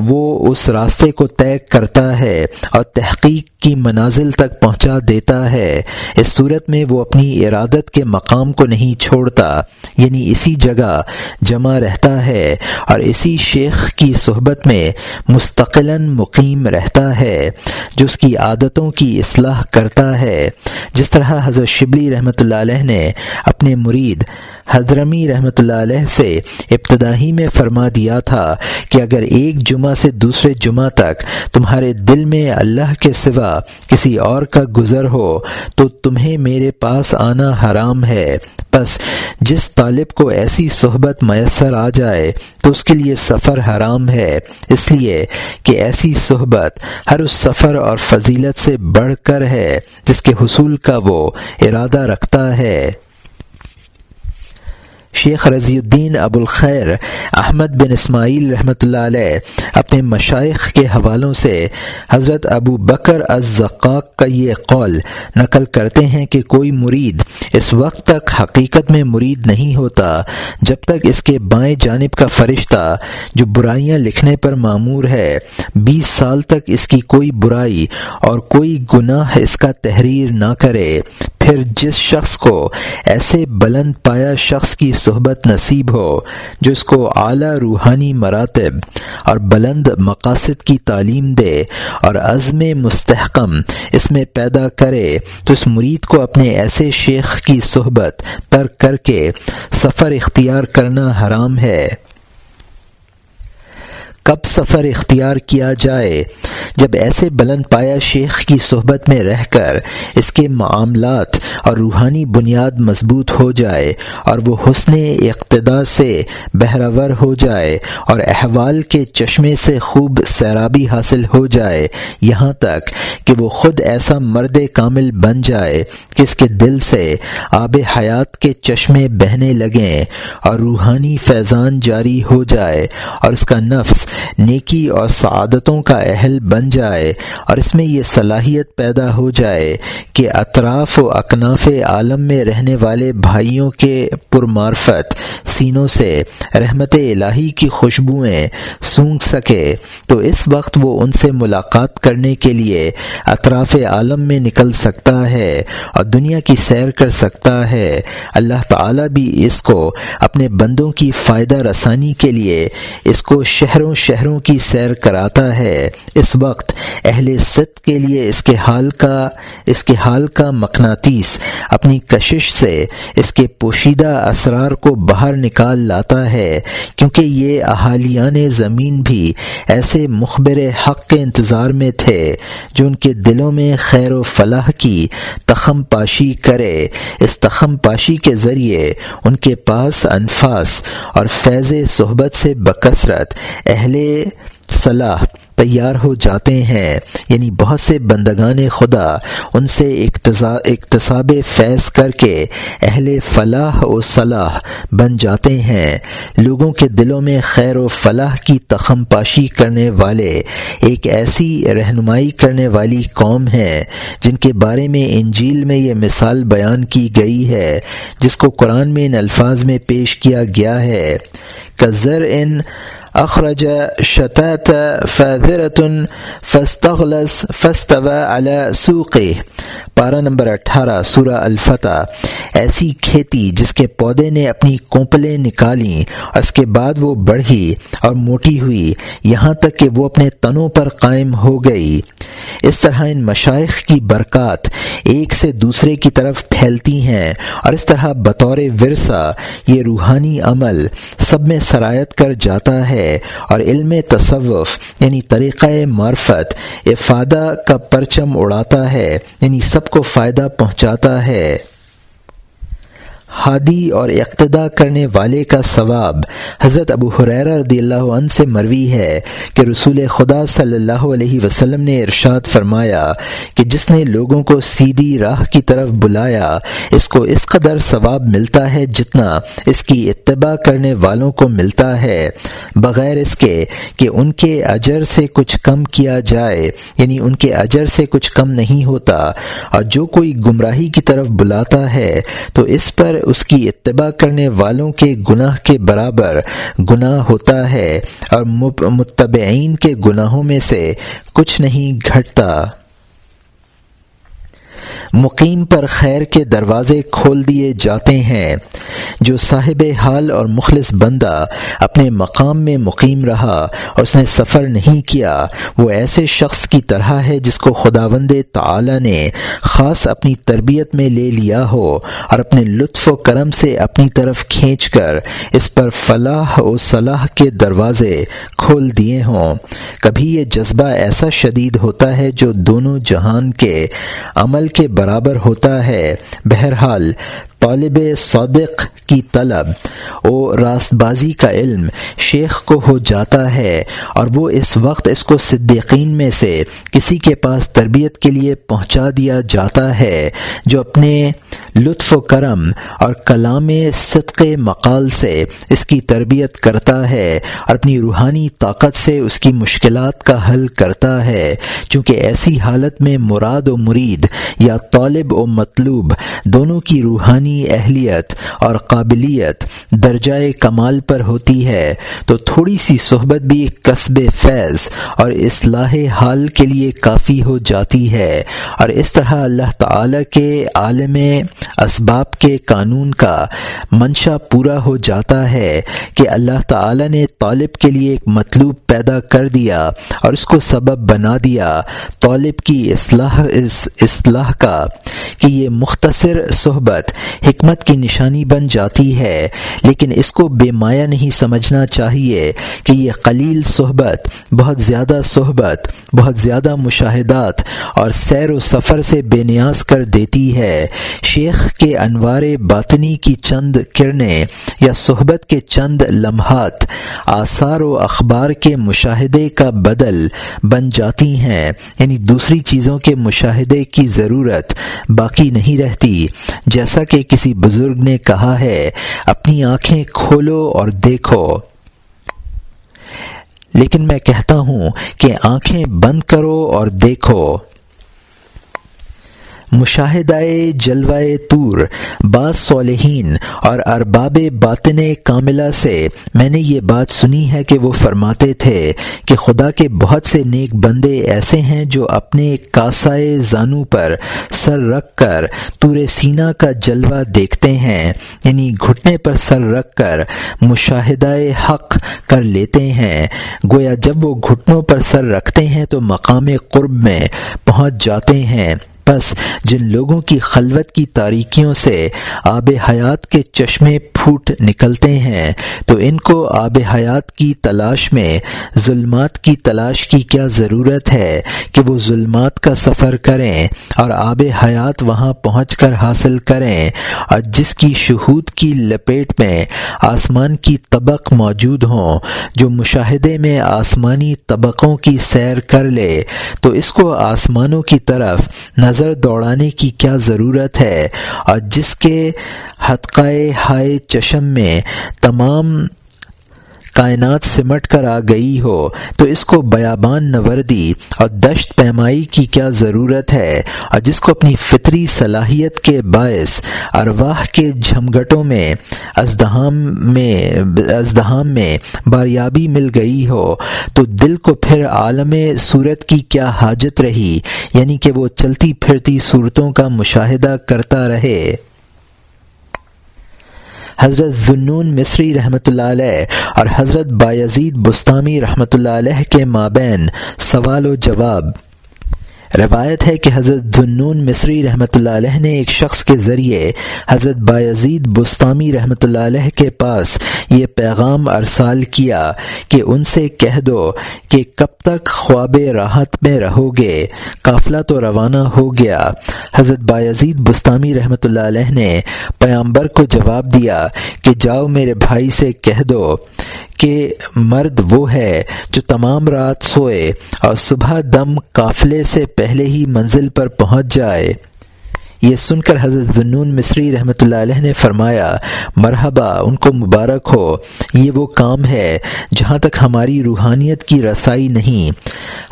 وہ اس راستے کو طے کرتا ہے اور تحقیق کی منازل تک پہنچا دیتا ہے۔ اس صورت میں وہ اپنی ارادت کے مقام کو نہیں چھوڑتا یعنی اسی جگہ جمع رہتا ہے اور اسی شیخ کی صحبت میں مستقل مقیم رہتا ہے، جو اس کی عادتوں کی اصلاح کرتا ہے۔ جس طرح حضرت شبلی رحمۃ اللہ علیہ نے اپنے مرید حضرمی رحمۃ اللہ علیہ سے ابتدائی میں فرما دیا تھا کہ اگر ایک جمعہ سے دوسرے جمعہ تک تمہارے دل میں اللہ کے سوا کسی اور کا گزر ہو تو تمہیں میرے پاس آنا حرام ہے۔ بس جس طالب کو ایسی صحبت میسر آ جائے تو اس کے لیے سفر حرام ہے۔ اس لیے کہ ایسی صحبت ہر اس سفر اور فضیلت سے بڑھ کر ہے جس کے حصول کا وہ ارادہ رکھتا ہے۔ شیخ رضی الدین ابو الخیر احمد بن اسماعیل رحمۃ اللہ علیہ اپنے مشائق کے حوالوں سے حضرت ابو بکر الزقاق کا یہ قول نقل کرتے ہیں کہ کوئی مرید اس وقت تک حقیقت میں مرید نہیں ہوتا جب تک اس کے بائیں جانب کا فرشتہ جو برائیاں لکھنے پر معمور ہے بیس سال تک اس کی کوئی برائی اور کوئی گناہ اس کا تحریر نہ کرے پھر جس شخص کو ایسے بلند پایا شخص کی صحبت نصیب ہو جو اس کو اعلیٰ روحانی مراتب اور بلند مقاصد کی تعلیم دے اور عزم مستحکم اس میں پیدا کرے، تو اس مرید کو اپنے ایسے شیخ کی صحبت ترک کر کے سفر اختیار کرنا حرام ہے۔ کب سفر اختیار کیا جائے؟ جب ایسے بلند پایا شیخ کی صحبت میں رہ کر اس کے معاملات اور روحانی بنیاد مضبوط ہو جائے اور وہ حسن اقتدا سے بہرور ہو جائے اور احوال کے چشمے سے خوب سیرابی حاصل ہو جائے، یہاں تک کہ وہ خود ایسا مرد کامل بن جائے کہ اس کے دل سے آب حیات کے چشمے بہنے لگیں اور روحانی فیضان جاری ہو جائے اور اس کا نفس نیکی اور سعادتوں کا اہل بن جائے اور اس میں یہ صلاحیت پیدا ہو جائے کہ اطراف و اکناف عالم میں رہنے والے بھائیوں کے پرمارفت سینوں سے رحمت الہی کی خوشبوئیں سونگ سکے، تو اس وقت وہ ان سے ملاقات کرنے کے لیے اطراف عالم میں نکل سکتا ہے اور دنیا کی سیر کر سکتا ہے۔ اللہ تعالی بھی اس کو اپنے بندوں کی فائدہ رسانی کے لیے اس کو شہروں شہروں کی سیر کراتا ہے۔ اس وقت اہل ست کے لیے اس کے حال کا، اس کے حال کا مقناطیس اپنی کشش سے اس کے پوشیدہ اسرار کو باہر نکال لاتا ہے، کیونکہ یہ احالیان زمین بھی ایسے مخبر حق کے انتظار میں تھے جو ان کے دلوں میں خیر و فلاح کی تخم پاشی کرے۔ اس تخم پاشی کے ذریعے ان کے پاس انفاس اور فیض صحبت سے بکثرت اہل صلاح تیار ہو جاتے ہیں۔ یعنی بہت سے بندگان خدا ان سے اقتصاب فیض کر کے اہل فلاح و صلاح بن جاتے ہیں۔ لوگوں کے دلوں میں خیر و فلاح کی تخم پاشی کرنے والے، ایک ایسی رہنمائی کرنے والی قوم ہے جن کے بارے میں انجیل میں یہ مثال بیان کی گئی ہے، جس کو قرآن میں ان الفاظ میں پیش کیا گیا ہے۔ کزر ان اخرج شتات فاذرة فاستغلس فاستوى على سوقه. پارہ نمبر اٹھارہ، سورہ الفتح. ایسی کھیتی جس کے پودے نے اپنی کوپلیں نکالیں اور اس کے بعد وہ بڑھی اور موٹی ہوئی، یہاں تک کہ وہ اپنے تنوں پر قائم ہو گئی۔ اس طرح ان مشائق کی برکات ایک سے دوسرے کی طرف پھیلتی ہیں اور اس طرح بطور ورثہ یہ روحانی عمل سب میں سرایت کر جاتا ہے۔ اور علم تصوف یعنی طریقہ معرفت، افادہ کا پرچم اڑاتا ہے یعنی سب کو فائدہ پہنچاتا ہے۔ ہادی اور اقتدا کرنے والے کا ثواب حضرت ابو حریر رضی اللہ عنہ سے مروی ہے کہ رسول خدا صلی اللہ علیہ وسلم نے ارشاد فرمایا کہ جس نے لوگوں کو سیدھی راہ کی طرف بلایا، اس کو اس قدر ثواب ملتا ہے جتنا اس کی اتباع کرنے والوں کو ملتا ہے، بغیر اس کے کہ ان کے اجر سے کچھ کم کیا جائے یعنی ان کے اجر سے کچھ کم نہیں ہوتا۔ اور جو کوئی گمراہی کی طرف بلاتا ہے، تو اس پر اس کی اتباع کرنے والوں کے گناہ کے برابر گناہ ہوتا ہے اور متبعین کے گناہوں میں سے کچھ نہیں گھٹتا۔ مقیم پر خیر کے دروازے کھول دیے جاتے ہیں۔ جو صاحب حال اور مخلص بندہ اپنے مقام میں مقیم رہا اور اس نے سفر نہیں کیا، وہ ایسے شخص کی طرح ہے جس کو خداوند تعالی نے خاص اپنی تربیت میں لے لیا ہو اور اپنے لطف و کرم سے اپنی طرف کھینچ کر اس پر فلاح و صلاح کے دروازے کھول دیے ہوں۔ کبھی یہ جذبہ ایسا شدید ہوتا ہے جو دونوں جہان کے عمل کے برابر ہوتا ہے۔ بہرحال، طالب صادق کی طلب و راست بازی کا علم شیخ کو ہو جاتا ہے اور وہ اس وقت اس کو صدیقین میں سے کسی کے پاس تربیت کے لیے پہنچا دیا جاتا ہے جو اپنے لطف و کرم اور کلام صدق مقال سے اس کی تربیت کرتا ہے اور اپنی روحانی طاقت سے اس کی مشکلات کا حل کرتا ہے۔ چونکہ ایسی حالت میں مراد و مرید یا طالب و مطلوب دونوں کی روحانی اہلیت اور قابلیت درجۂ کمال پر ہوتی ہے، تو تھوڑی سی صحبت بھی قصب فیض اور اصلاح حال کے لیے کافی ہو جاتی ہے۔ اور اس طرح اللہ تعالی کے عالم اسباب کے قانون کا منشا پورا ہو جاتا ہے کہ اللہ تعالی نے طالب کے لیے ایک مطلوب پیدا کر دیا اور اس کو سبب بنا دیا۔ طالب کی اصلاح اصلاح کا کہ یہ مختصر صحبت حکمت کی نشانی بن جاتی ہے، لیکن اس کو بے مایا نہیں سمجھنا چاہیے کہ یہ قلیل صحبت، بہت زیادہ صحبت، بہت زیادہ مشاہدات اور سیر و سفر سے بے نیاز کر دیتی ہے۔ شیخ کے انوار باطنی کی چند کرنیں یا صحبت کے چند لمحات آثار و اخبار کے مشاہدے کا بدل بن جاتی ہیں۔ یعنی دوسری چیزوں کے مشاہدے کی ضرورت باقی نہیں رہتی۔ جیسا کہ کسی بزرگ نے کہا ہے، اپنی آنکھیں کھولو اور دیکھو۔ لیکن میں کہتا ہوں کہ آنکھیں بند کرو اور دیکھو۔ مشاہدۂ جلوائے طور بعض صالحین اور ارباب باطن کاملہ سے میں نے یہ بات سنی ہے کہ وہ فرماتے تھے کہ خدا کے بہت سے نیک بندے ایسے ہیں جو اپنے کاسائے زانو پر سر رکھ کر تور سینا کا جلوہ دیکھتے ہیں یعنی گھٹنے پر سر رکھ کر مشاہدہ حق کر لیتے ہیں۔ گویا جب وہ گھٹنوں پر سر رکھتے ہیں تو مقام قرب میں پہنچ جاتے ہیں۔ پس جن لوگوں کی خلوت کی تاریکیوں سے آب حیات کے چشمے پھوٹ نکلتے ہیں، تو ان کو آب حیات کی تلاش میں، ظلمات کی تلاش کی کیا ضرورت ہے کہ وہ ظلمات کا سفر کریں اور آب حیات وہاں پہنچ کر حاصل کریں۔ اور جس کی شہود کی لپیٹ میں آسمان کی طبق موجود ہوں، جو مشاہدے میں آسمانی طبقوں کی سیر کر لے، تو اس کو آسمانوں کی طرف نظر دوڑانے کی کیا ضرورت ہے؟ اور جس کے حدقۂ ہائے چشم میں تمام کائنات سمٹ کر آ گئی ہو، تو اس کو بیابان نوردی اور دشت پیمائی کی کیا ضرورت ہے؟ اور جس کو اپنی فطری صلاحیت کے باعث ارواح کے جھمگٹوں میں ازدہام میں ازدہام میں باریابی مل گئی ہو، تو دل کو پھر عالم صورت کی کیا حاجت رہی؟ یعنی کہ وہ چلتی پھرتی صورتوں کا مشاہدہ کرتا رہے۔ حضرت ذنون مصری رحمۃ اللہ علیہ اور حضرت بایزید بستانی رحمۃ اللہ علیہ کے مابین سوال و جواب روایت ہے کہ حضرت دنون مصری رحمۃ اللہ علیہ نے ایک شخص کے ذریعے حضرت بایزید بستانی رحمۃ اللہ علیہ کے پاس یہ پیغام ارسال کیا کہ ان سے کہہ دو کہ کب تک خواب راحت میں رہو گے قافلہ تو روانہ ہو گیا۔ حضرت بایزید بستانی رحمۃ اللہ علیہ نے پیامبر کو جواب دیا کہ جاؤ میرے بھائی سے کہہ دو۔ کہ مرد وہ ہے جو تمام رات سوئے اور صبح دم قافلے سے پہلے ہی منزل پر پہنچ جائے۔ یہ سن کر حضرت ذنون مصری رحمۃ اللہ علیہ نے فرمایا، مرحبا، ان کو مبارک ہو۔ یہ وہ کام ہے جہاں تک ہماری روحانیت کی رسائی نہیں۔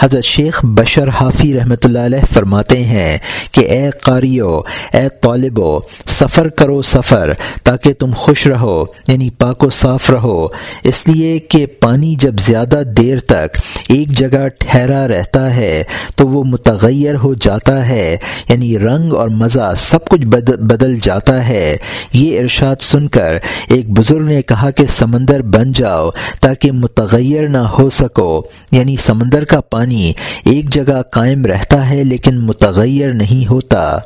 حضرت شیخ بشر حافی رحمۃ اللہ علیہ فرماتے ہیں کہ، اے قاریو، اے طالبو، سفر کرو سفر تاکہ تم خوش رہو یعنی پاک و صاف رہو۔ اس لیے کہ پانی جب زیادہ دیر تک ایک جگہ ٹھہرا رہتا ہے تو وہ متغیر ہو جاتا ہے یعنی رنگ اور مزہ سب کچھ بدل جاتا ہے۔ یہ ارشاد سن کر ایک بزرگ نے کہا کہ سمندر بن جاؤ تاکہ متغیر نہ ہو سکو۔ یعنی سمندر کا پانی ایک جگہ قائم رہتا ہے لیکن متغیر نہیں ہوتا۔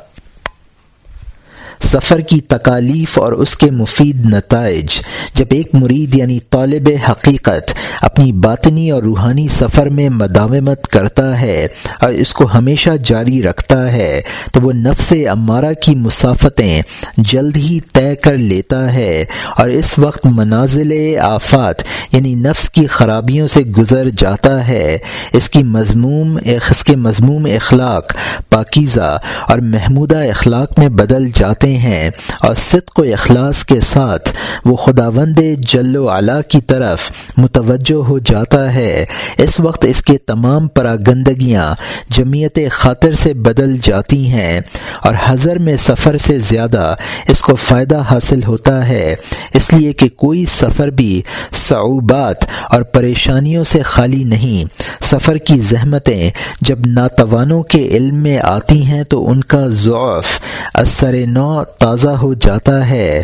سفر کی تکالیف اور اس کے مفید نتائج۔ جب ایک مرید یعنی طالب حقیقت اپنی باطنی اور روحانی سفر میں مداومت کرتا ہے اور اس کو ہمیشہ جاری رکھتا ہے، تو وہ نفس امارہ کی مسافتیں جلد ہی طے کر لیتا ہے اور اس وقت منازل آفات یعنی نفس کی خرابیوں سے گزر جاتا ہے۔ اس کی مضموم اس کے مضموم اخلاق پاکیزہ اور محمودہ اخلاق میں بدل جاتے ہیں اور صدق و اخلاص کے ساتھ وہ خداوند جل و علا کی طرف متوجہ ہو جاتا ہے۔ اس وقت اس کے تمام پراگندگیاں جمعیت خاطر سے بدل جاتی ہیں اور حضر میں سفر سے زیادہ اس کو فائدہ حاصل ہوتا ہے۔ اس لیے کہ کوئی سفر بھی صعوبات اور پریشانیوں سے خالی نہیں۔ سفر کی زحمتیں جب ناتوانوں کے علم میں آتی ہیں تو ان کا ضعف اثر نو تازہ ہو جاتا ہے۔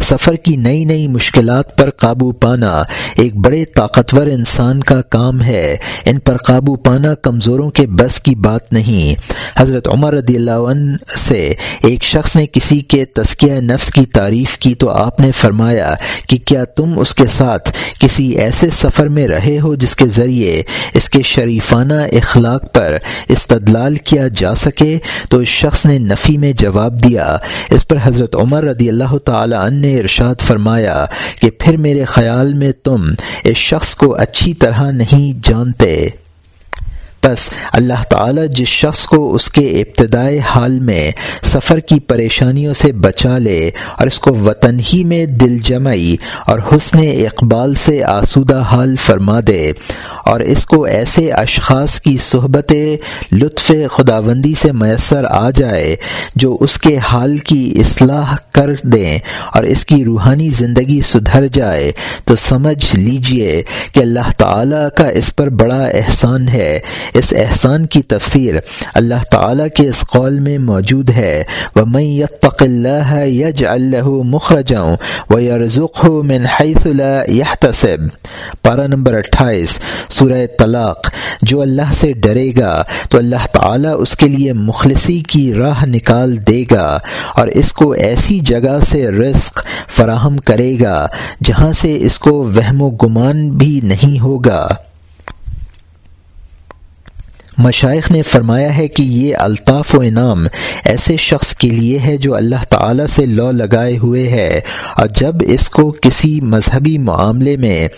سفر کی نئی نئی مشکلات پر قابو پانا ایک بڑے طاقتور انسان کا کام ہے۔ ان پر قابو پانا کمزوروں کے بس کی بات نہیں۔ حضرت عمر رضی اللہ عنہ سے ایک شخص نے کسی کے تسکیہ نفس کی تعریف کی تو آپ نے فرمایا کہ کیا تم اس کے ساتھ کسی ایسے سفر میں رہے ہو جس کے ذریعے اس کے شریفانہ اخلاق پر استدلال کیا جا سکے؟ تو اس شخص نے نفی میں جواب دیا۔ اس پر حضرت عمر رضی اللہ تعالی نے ارشاد فرمایا کہ پھر میرے خیال میں تم اس شخص کو اچھی طرح نہیں جانتے۔ بس اللہ تعالی جس شخص کو اس کے ابتدائی حال میں سفر کی پریشانیوں سے بچا لے اور اس کو وطن ہی میں دل جمعی اور حسن اقبال سے آسودہ حال فرما دے اور اس کو ایسے اشخاص کی صحبت لطف خداوندی سے میسر آ جائے جو اس کے حال کی اصلاح کر دیں اور اس کی روحانی زندگی سدھر جائے تو سمجھ لیجیے کہ اللہ تعالیٰ کا اس پر بڑا احسان ہے اس احسان کی تفسیر اللہ تعالیٰ کے اس قول میں موجود ہے۔ وہ میں یتق اللہ یج اللہ مخرجاؤں و یرزق من حیث لا يحتسب۔ پارہ نمبر اٹھائیس، سورہ طلاق۔ جو اللہ سے ڈرے گا، تو اللہ تعالیٰ اس کے لیے مخلصی کی راہ نکال دے گا اور اس کو ایسی جگہ سے رزق فراہم کرے گا جہاں سے اس کو وہم و گمان بھی نہیں ہوگا۔ مشائق نے فرمایا ہے کہ یہ الطاف و انعام ایسے شخص کے لیے ہے جو اللہ تعالیٰ سے لو لگائے ہوئے ہے۔ اور جب اس کو کسی مذہبی معاملے میں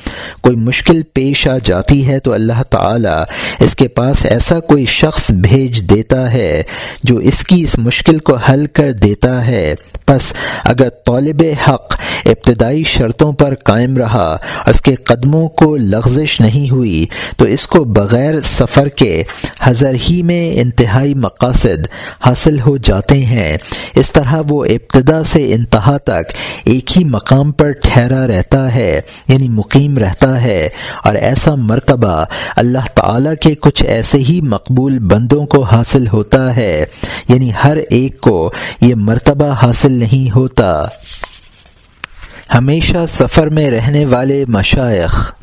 کوئی مشکل پیش آ جاتی ہے تو اللہ تعالیٰ اس کے پاس ایسا کوئی شخص بھیج دیتا ہے جو اس کی اس مشکل کو حل کر دیتا ہے۔ پس اگر طالب حق ابتدائی شرطوں پر قائم رہا اس کے قدموں کو لغزش نہیں ہوئی تو اس کو بغیر سفر کے ہی میں انتہائی مقاصد حاصل ہو جاتے ہیں۔ اس طرح وہ ابتدا سے انتہا تک ایک ہی مقام پر ٹھہرا رہتا ہے یعنی مقیم رہتا ہے۔ اور ایسا مرتبہ اللہ تعالی کے کچھ ایسے ہی مقبول بندوں کو حاصل ہوتا ہے یعنی ہر ایک کو یہ مرتبہ حاصل نہیں ہوتا۔ ہمیشہ سفر میں رہنے والے مشائق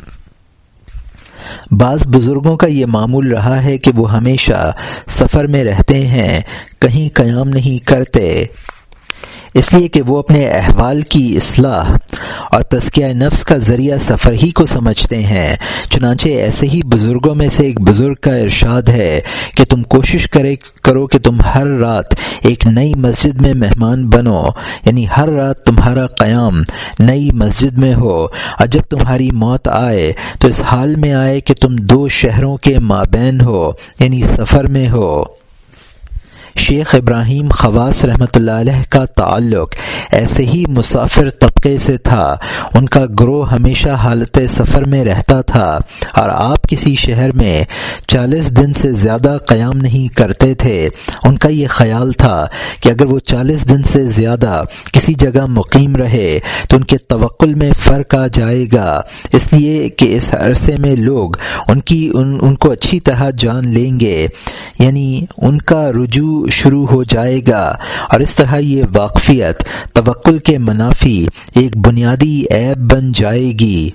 بعض بزرگوں کا یہ معمول رہا ہے کہ وہ ہمیشہ سفر میں رہتے ہیں، کہیں قیام نہیں کرتے۔ اس لیے کہ وہ اپنے احوال کی اصلاح اور تزکیہ نفس کا ذریعہ سفر ہی کو سمجھتے ہیں۔ چنانچہ ایسے ہی بزرگوں میں سے ایک بزرگ کا ارشاد ہے کہ تم کوشش کرے کرو کہ تم ہر رات ایک نئی مسجد میں مہمان بنو یعنی ہر رات تمہارا قیام نئی مسجد میں ہو۔ اور جب تمہاری موت آئے تو اس حال میں آئے کہ تم دو شہروں کے مابین ہو یعنی سفر میں ہو۔ شیخ ابراہیم خواص رحمۃ اللہ علیہ کا تعلق ایسے ہی مسافر طبقے سے تھا۔ ان کا گروہ ہمیشہ حالت سفر میں رہتا تھا اور آپ کسی شہر میں چالیس دن سے زیادہ قیام نہیں کرتے تھے۔ ان کا یہ خیال تھا کہ اگر وہ چالیس دن سے زیادہ کسی جگہ مقیم رہے تو ان کے توقل میں فرق آ جائے گا۔ اس لیے کہ اس عرصے میں لوگ ان کی، ان ان کو اچھی طرح جان لیں گے۔ یعنی ان کا رجوع شروع ہو جائے گا۔ اور اس طرح یہ واقفیت توکل کے منافی ایک بنیادی عیب بن جائے گی۔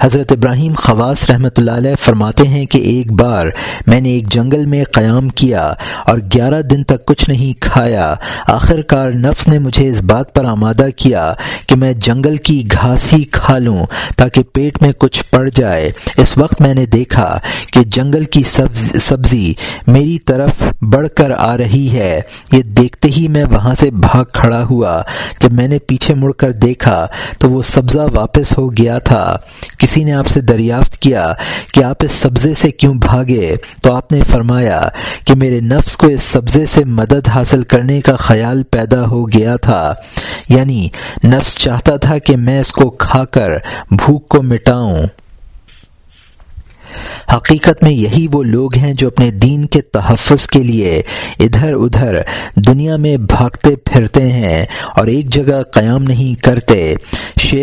حضرت ابراہیم خواص رحمۃ اللہ علیہ فرماتے ہیں کہ ایک بار میں نے ایک جنگل میں قیام کیا اور گیارہ دن تک کچھ نہیں کھایا۔ آخر کار نفس نے مجھے اس بات پر آمادہ کیا کہ میں جنگل کی گھاس ہی کھا لوں تاکہ پیٹ میں کچھ پڑ جائے۔ اس وقت میں نے دیکھا کہ جنگل کی سبز، سبزی میری طرف بڑھ کر آ رہی ہے۔ یہ دیکھتے ہی میں وہاں سے بھاگ کھڑا ہوا۔ جب میں نے پیچھے مڑ کر دیکھا تو وہ سبزہ واپس ہو گیا تھا۔ کسی نے آپ سے دریافت کیا کہ آپ اس سبزے سے کیوں بھاگے؟ تو آپ نے فرمایا کہ میرے نفس کو اس سبزے سے مدد حاصل کرنے کا خیال پیدا ہو گیا تھا۔ یعنی نفس چاہتا تھا کہ میں اس کو کھا کر بھوک کو مٹاؤں۔ حقیقت میں یہی وہ لوگ ہیں جو اپنے دین کے تحفظ کے لیے ادھر ادھر دنیا میں بھاگتے پھرتے ہیں اور ایک جگہ قیام نہیں کرتے۔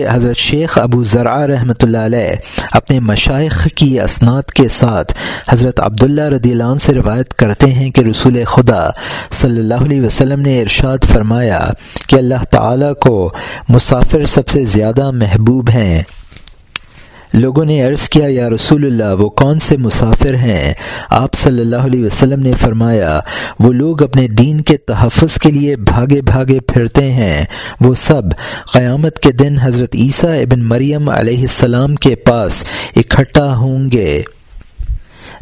حضرت شیخ ابو ذرا رحمۃ اللہ علیہ اپنے مشائق کی اسناد کے ساتھ حضرت عبداللہ رضی اللہ عنہ سے روایت کرتے ہیں کہ رسول خدا صلی اللہ علیہ وسلم نے ارشاد فرمایا کہ اللہ تعالی کو مسافر سب سے زیادہ محبوب ہیں۔ لوگوں نے عرض کیا، یا رسول اللہ، وہ کون سے مسافر ہیں؟ آپ صلی اللہ علیہ وسلم نے فرمایا، وہ لوگ اپنے دین کے تحفظ کے لیے بھاگے بھاگے پھرتے ہیں۔ وہ سب قیامت کے دن حضرت عیسیٰ ابن مریم علیہ السلام کے پاس اکٹھا ہوں گے۔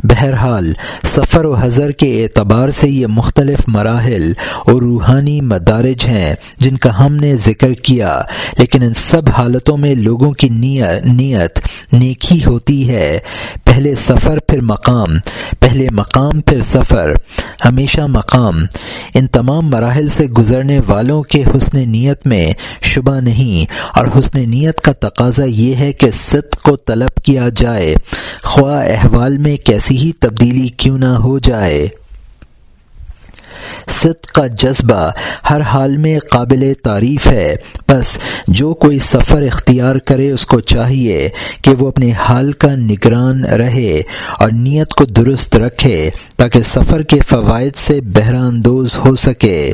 بہرحال سفر و حضر کے اعتبار سے یہ مختلف مراحل اور روحانی مدارج ہیں جن کا ہم نے ذکر کیا، لیکن ان سب حالتوں میں لوگوں کی نیت نیت نیکی ہوتی ہے۔ پہلے سفر، پھر مقام، پہلے مقام، پھر سفر، ہمیشہ مقام۔ ان تمام مراحل سے گزرنے والوں کے حسن نیت میں شبہ نہیں، اور حسن نیت کا تقاضا یہ ہے کہ صدق کو طلب کیا جائے۔ خواہ احوال میں کیسی ہی تبدیلی کیوں نہ ہو جائے۔ صدق کا جذبہ ہر حال میں قابل تعریف ہے۔ بس جو کوئی سفر اختیار کرے اس کو چاہیے کہ وہ اپنے حال کا نگران رہے اور نیت کو درست رکھے تاکہ سفر کے فوائد سے بہران اندوز ہو سکے۔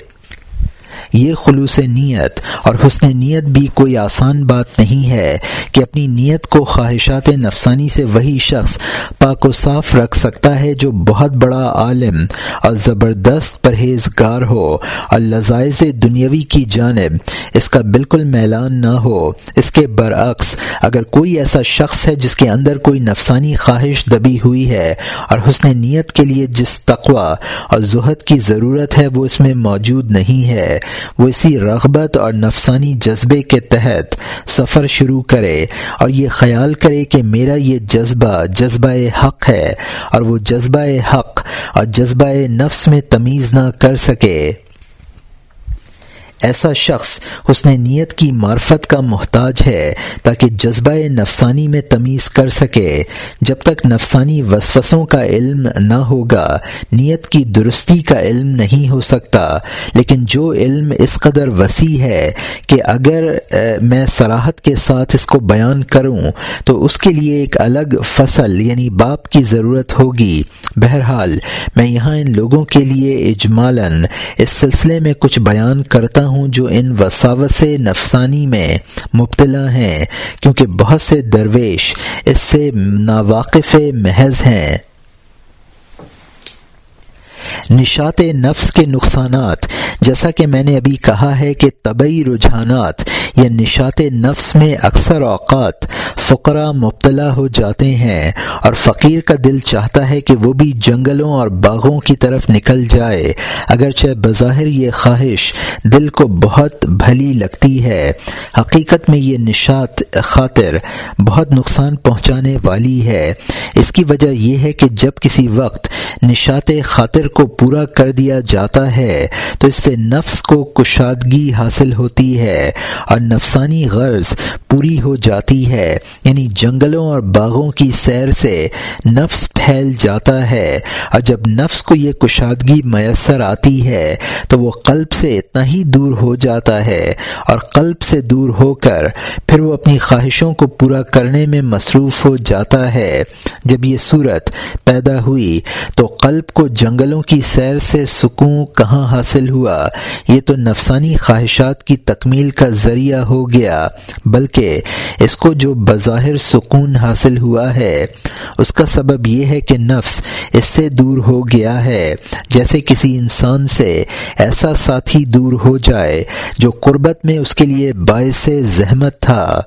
یہ خلوص نیت اور حسن نیت بھی کوئی آسان بات نہیں ہے کہ اپنی نیت کو خواہشات نفسانی سے وہی شخص پاک و صاف رکھ سکتا ہے جو بہت بڑا عالم اور زبردست پرہیزگار ہو اور لذائز دنیاوی کی جانب اس کا بالکل میلان نہ ہو۔ اس کے برعکس، اگر کوئی ایسا شخص ہے جس کے اندر کوئی نفسانی خواہش دبی ہوئی ہے اور حسن نیت کے لیے جس تقوا اور زہد کی ضرورت ہے وہ اس میں موجود نہیں ہے وہ اسی رغبت اور نفسانی جذبے کے تحت سفر شروع کرے اور یہ خیال کرے کہ میرا یہ جذبہ جذبہ حق ہے اور وہ جذبہ حق اور جذبہ نفس میں تمیز نہ کر سکے۔ ایسا شخص حسن نیت کی معرفت کا محتاج ہے تاکہ جذبہ نفسانی میں تمیز کر سکے۔ جب تک نفسانی وسوسوں کا علم نہ ہوگا، نیت کی درستی کا علم نہیں ہو سکتا۔ لیکن جو علم اس قدر وسیع ہے کہ اگر میں سراحت کے ساتھ اس کو بیان کروں، تو اس کے لیے ایک الگ فصل یعنی باپ کی ضرورت ہوگی۔ بہرحال، میں یہاں ان لوگوں کے لیے اجمالاً اس سلسلے میں کچھ بیان کرتا ہوں جو ان وساوس نفسانی میں مبتلا ہیں، کیونکہ بہت سے درویش اس سے ناواقف محض ہیں۔ نشات نفس کے نقصانات جیسا کہ میں نے ابھی کہا ہے کہ طبعی رجحانات یا نشات نفس میں اکثر اوقات فقرا مبتلا ہو جاتے ہیں اور فقیر کا دل چاہتا ہے کہ وہ بھی جنگلوں اور باغوں کی طرف نکل جائے۔ اگرچہ بظاہر یہ خواہش دل کو بہت بھلی لگتی ہے، حقیقت میں یہ نشات خاطر بہت نقصان پہنچانے والی ہے۔ اس کی وجہ یہ ہے کہ جب کسی وقت نشات خاطر کو پورا کر دیا جاتا ہے، تو اس سے نفس کو کشادگی حاصل ہوتی ہے اور نفسانی غرض پوری ہو جاتی ہے یعنی جنگلوں اور باغوں کی سیر سے نفس پھیل جاتا ہے۔ اور جب نفس کو یہ کشادگی میسر آتی ہے، تو وہ قلب سے اتنا ہی دور ہو جاتا ہے۔ اور قلب سے دور ہو کر پھر وہ اپنی خواہشوں کو پورا کرنے میں مصروف ہو جاتا ہے۔ جب یہ صورت پیدا ہوئی، تو قلب کو جنگلوں کی سیر سے سکون کہاں حاصل ہوا؟ یہ تو نفسانی خواہشات کی تکمیل کا ذریعہ ہو گیا، بلکہ اس کو جو بظاہر سکون حاصل ہوا ہے، اس کا سبب یہ ہے کہ نفس اس سے دور ہو گیا ہے، جیسے کسی انسان سے ایسا ساتھی دور ہو جائے جو قربت میں اس کے لیے باعث زحمت تھا۔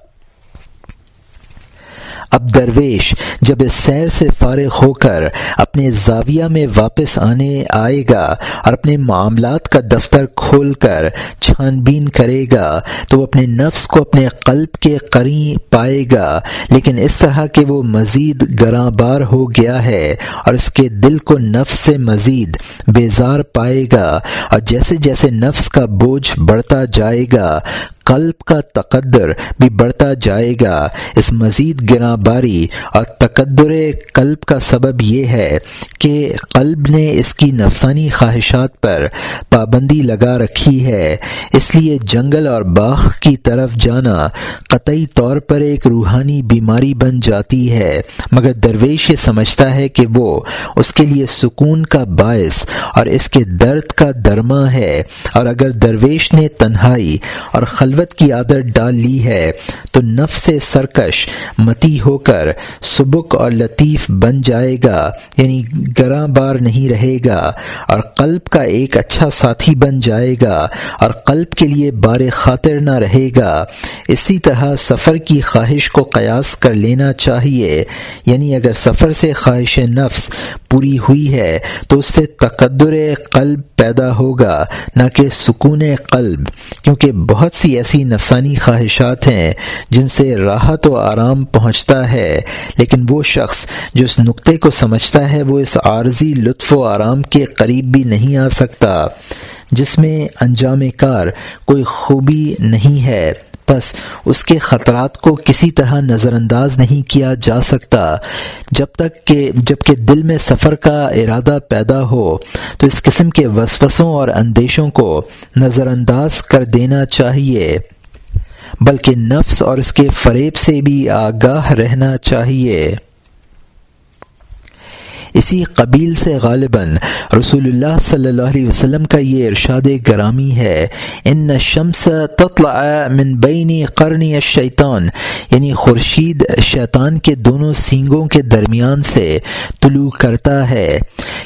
اب درویش جب اس سیر سے فارغ ہو کر اپنے زاویہ میں واپس آنے آئے گا اور اپنے معاملات کا دفتر کھول کر چھان بین کرے گا، تو وہ اپنے نفس کو اپنے قلب کے قریب پائے گا۔ لیکن اس طرح کہ وہ مزید گراں بار ہو گیا ہے اور اس کے دل کو نفس سے مزید بیزار پائے گا اور جیسے جیسے نفس کا بوجھ بڑھتا جائے گا قلب کا تقدر بھی بڑھتا جائے گا۔ اس مزید گراں باری اور تقدر قلب کا سبب یہ ہے کہ قلب نے اس کی نفسانی خواہشات پر پابندی لگا رکھی ہے۔ اس لیے جنگل اور باغ کی طرف جانا قطعی طور پر ایک روحانی بیماری بن جاتی ہے۔ مگر درویش یہ سمجھتا ہے کہ وہ اس کے لیے سکون کا باعث اور اس کے درد کا درما ہے۔ اور اگر درویش نے تنہائی اور خلوت کی عادت ڈال لی ہے تو نفس سرکش، متی ہو کر سبک اور لطیف بن جائے گا یعنی گراں بار نہیں رہے گا، اور قلب کا ایک اچھا ساتھی بن جائے گا، اور قلب کے لیے بار خاطر نہ رہے گا۔ اسی طرح سفر کی خواہش کو قیاس کر لینا چاہیے۔ یعنی اگر سفر سے خواہش نفس پوری ہوئی ہے تو اس سے تقدر قلب پیدا ہوگا، نہ کہ سکون قلب، کیونکہ بہت سی ایسی نفسانی خواہشات ہیں جن سے راحت و آرام پہنچتا ہے، لیکن وہ شخص جو اس نقطے کو سمجھتا ہے، وہ اس عارضی لطف و آرام کے قریب بھی نہیں آ سکتا، جس میں انجام کار کوئی خوبی نہیں ہے۔ بس اس کے خطرات کو کسی طرح نظر انداز نہیں کیا جا سکتا۔ جب تک کہ جبکہ دل میں سفر کا ارادہ پیدا ہو، تو اس قسم کے وسوسوں اور اندیشوں کو نظر انداز کر دینا چاہیے۔ بلکہ نفس اور اس کے فریب سے بھی آگاہ رہنا چاہیے۔ اسی قبیل سے غالباً رسول اللہ صلی اللہ علیہ وسلم کا یہ ارشاد گرامی ہے، ان شمس تطلع من بینی قرنی الشیطان. یعنی خورشید شیطان کے دونوں سینگوں کے درمیان سے طلوع کرتا ہے،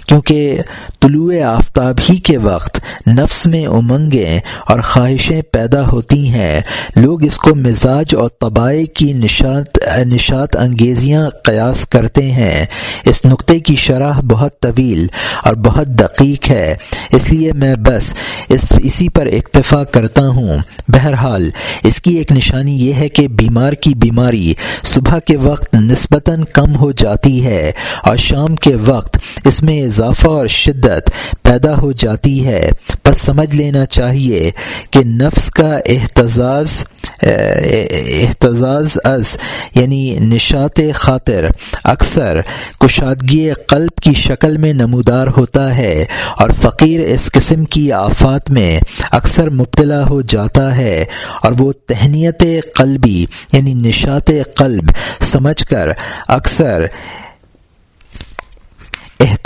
کیونکہ طلوع آفتاب ہی کے وقت نفس میں امنگیں اور خواہشیں پیدا ہوتی ہیں۔ لوگ اس کو مزاج اور طباع کی نشات نشات انگیزیاں قیاس کرتے ہیں۔ اس نقطے کی شرح بہت طویل اور بہت دقیق ہے، اس لیے میں بس اس اسی پر اکتفا کرتا ہوں۔ بہرحال، اس کی ایک نشانی یہ ہے کہ بیمار کی بیماری صبح کے وقت نسبتاً کم ہو جاتی ہے اور شام کے وقت اس میں اضافہ اور شدت پیدا ہو جاتی ہے۔ بس سمجھ لینا چاہیے کہ نفس کا احتجاج احتجاج از یعنی نشات خاطر، اکثر کشادگی قلب کی شکل میں نمودار ہوتا ہے اور فقیر اس قسم کی آفات میں اکثر مبتلا ہو جاتا ہے اور وہ تہنیت قلبی یعنی نشات قلب، سمجھ کر اکثر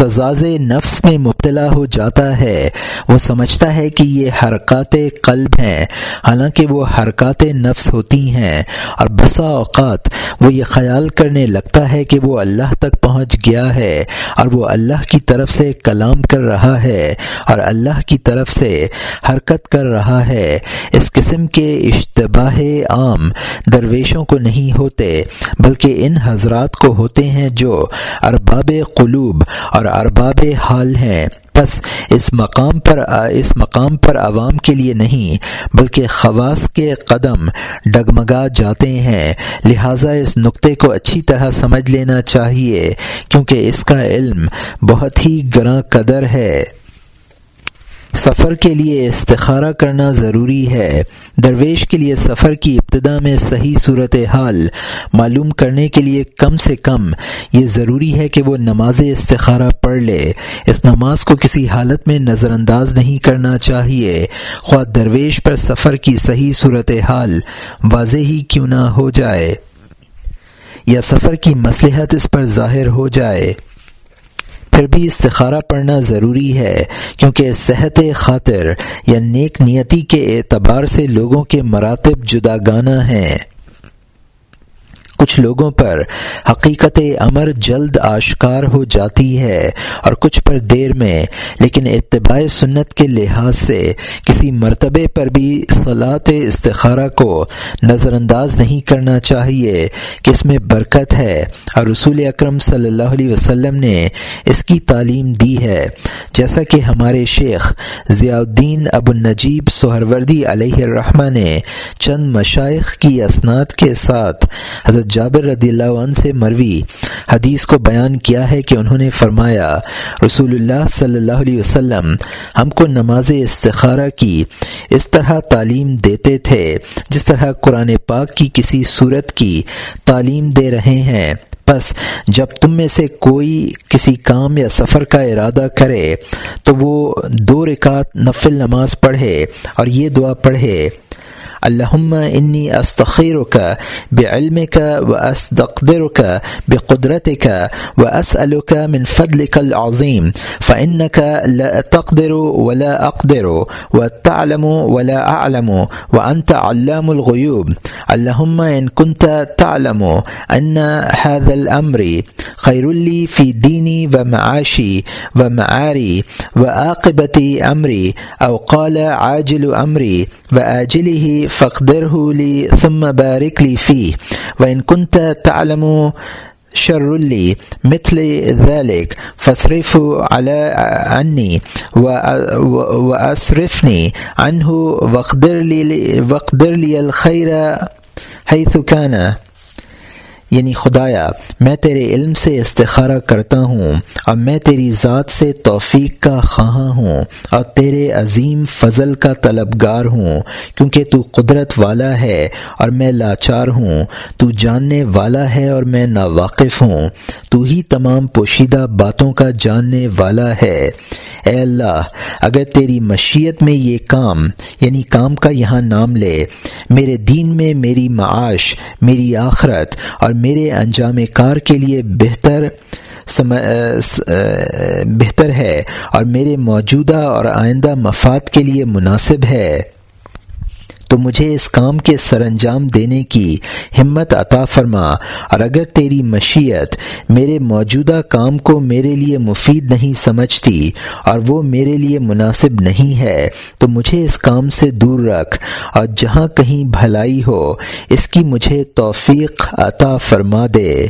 احتجاج نفس میں مبتلا ہو جاتا ہے۔ وہ سمجھتا ہے کہ یہ حرکات قلب ہیں، حالانکہ وہ حرکات نفس ہوتی ہیں۔ اور بسا اوقات وہ یہ خیال کرنے لگتا ہے کہ وہ اللہ تک پہنچ گیا ہے اور وہ اللہ کی طرف سے کلام کر رہا ہے اور اللہ کی طرف سے حرکت کر رہا ہے۔ اس قسم کے اشتباہ عام درویشوں کو نہیں ہوتے، بلکہ ان حضرات کو ہوتے ہیں جو ارباب قلوب اور ارباب حال ہیں۔ بس اس مقام پر، اس مقام پر عوام کے لیے نہیں، بلکہ خواص کے قدم ڈگمگا جاتے ہیں۔ لہٰذا اس نقطے کو اچھی طرح سمجھ لینا چاہیے، کیونکہ اس کا علم بہت ہی گراں قدر ہے۔ سفر کے لیے استخارہ کرنا ضروری ہے۔ درویش کے لیے سفر کی ابتدا میں صحیح صورت حال معلوم کرنے کے لیے کم سے کم یہ ضروری ہے کہ وہ نماز استخارہ پڑھ لے۔ اس نماز کو کسی حالت میں نظر انداز نہیں کرنا چاہیے۔ خواہ درویش پر سفر کی صحیح صورت حال واضح ہی کیوں نہ ہو جائے یا سفر کی مصلحت اس پر ظاہر ہو جائے۔ پھر بھی استخارہ پڑھنا ضروری ہے، کیونکہ صحت خاطر یا نیک نیتی کے اعتبار سے لوگوں کے مراتب جدا گانا ہیں۔ کچھ لوگوں پر حقیقت امر جلد آشکار ہو جاتی ہے اور کچھ پر دیر میں، لیکن اتباع سنت کے لحاظ سے کسی مرتبے پر بھی صلاح استخارہ کو نظر انداز نہیں کرنا چاہیے کہ اس میں برکت ہے اور رسول اکرم صلی اللہ علیہ وسلم نے اس کی تعلیم دی ہے۔ جیسا کہ ہمارے شیخ ضیاء الدین ابو النجیب سہروردی علیہ الرحمٰ نے چند مشائق کی اسناد کے ساتھ حضرت جابر رضی اللہ عنہ سے مروی حدیث کو بیان کیا ہے کہ انہوں نے فرمایا، رسول اللہ صلی اللہ علیہ وسلم ہم کو نماز استخارہ کی اس طرح تعلیم دیتے تھے، جس طرح قرآن پاک کی کسی صورت کی تعلیم دے رہے ہیں۔ بس جب تم میں سے کوئی کسی کام یا سفر کا ارادہ کرے تو وہ دو رکعت نفل نماز پڑھے اور یہ دعا پڑھے اللهم إني أستخيرك بعلمك وأستقدرك بقدرتك وأسألك من فضلك العظيم فإنك لا تقدر ولا أقدر وتعلم ولا أعلم وأنت علام الغيوب اللهم إن كنت تعلم أن هذا الأمر خير لي في ديني ومعاشي ومعاري وآقبة أمري أو قال عاجل أمري وآجله فقدره لي ثم بارك لي فيه وإن كنت تعلم شر لی مثل ذلك فصرف على عني وأصرفني عنه واقدر لي, واقدر لي الخير حيث كان یعنی خدایا، میں تیرے علم سے استخارہ کرتا ہوں اور میں تیری ذات سے توفیق کا خواہاں ہوں اور تیرے عظیم فضل کا طلبگار ہوں، کیونکہ تو قدرت والا ہے اور میں لاچار ہوں، تو جاننے والا ہے اور میں ناواقف ہوں، تو ہی تمام پوشیدہ باتوں کا جاننے والا ہے۔ اے اللہ، اگر تیری مشیت میں یہ کام یعنی کام کا یہاں نام لے، میرے دین میں میری معاش، میری آخرت اور میرے انجام کار کے لیے بہتر سم... بہتر ہے اور میرے موجودہ اور آئندہ مفاد کے لیے مناسب ہے۔ تو مجھے اس کام کے سر انجام دینے کی ہمت عطا فرما اور اگر تیری مشیت میرے موجودہ کام کو میرے لیے مفید نہیں سمجھتی اور وہ میرے لیے مناسب نہیں ہے، تو مجھے اس کام سے دور رکھ اور جہاں کہیں بھلائی ہو، اس کی مجھے توفیق عطا فرما دے۔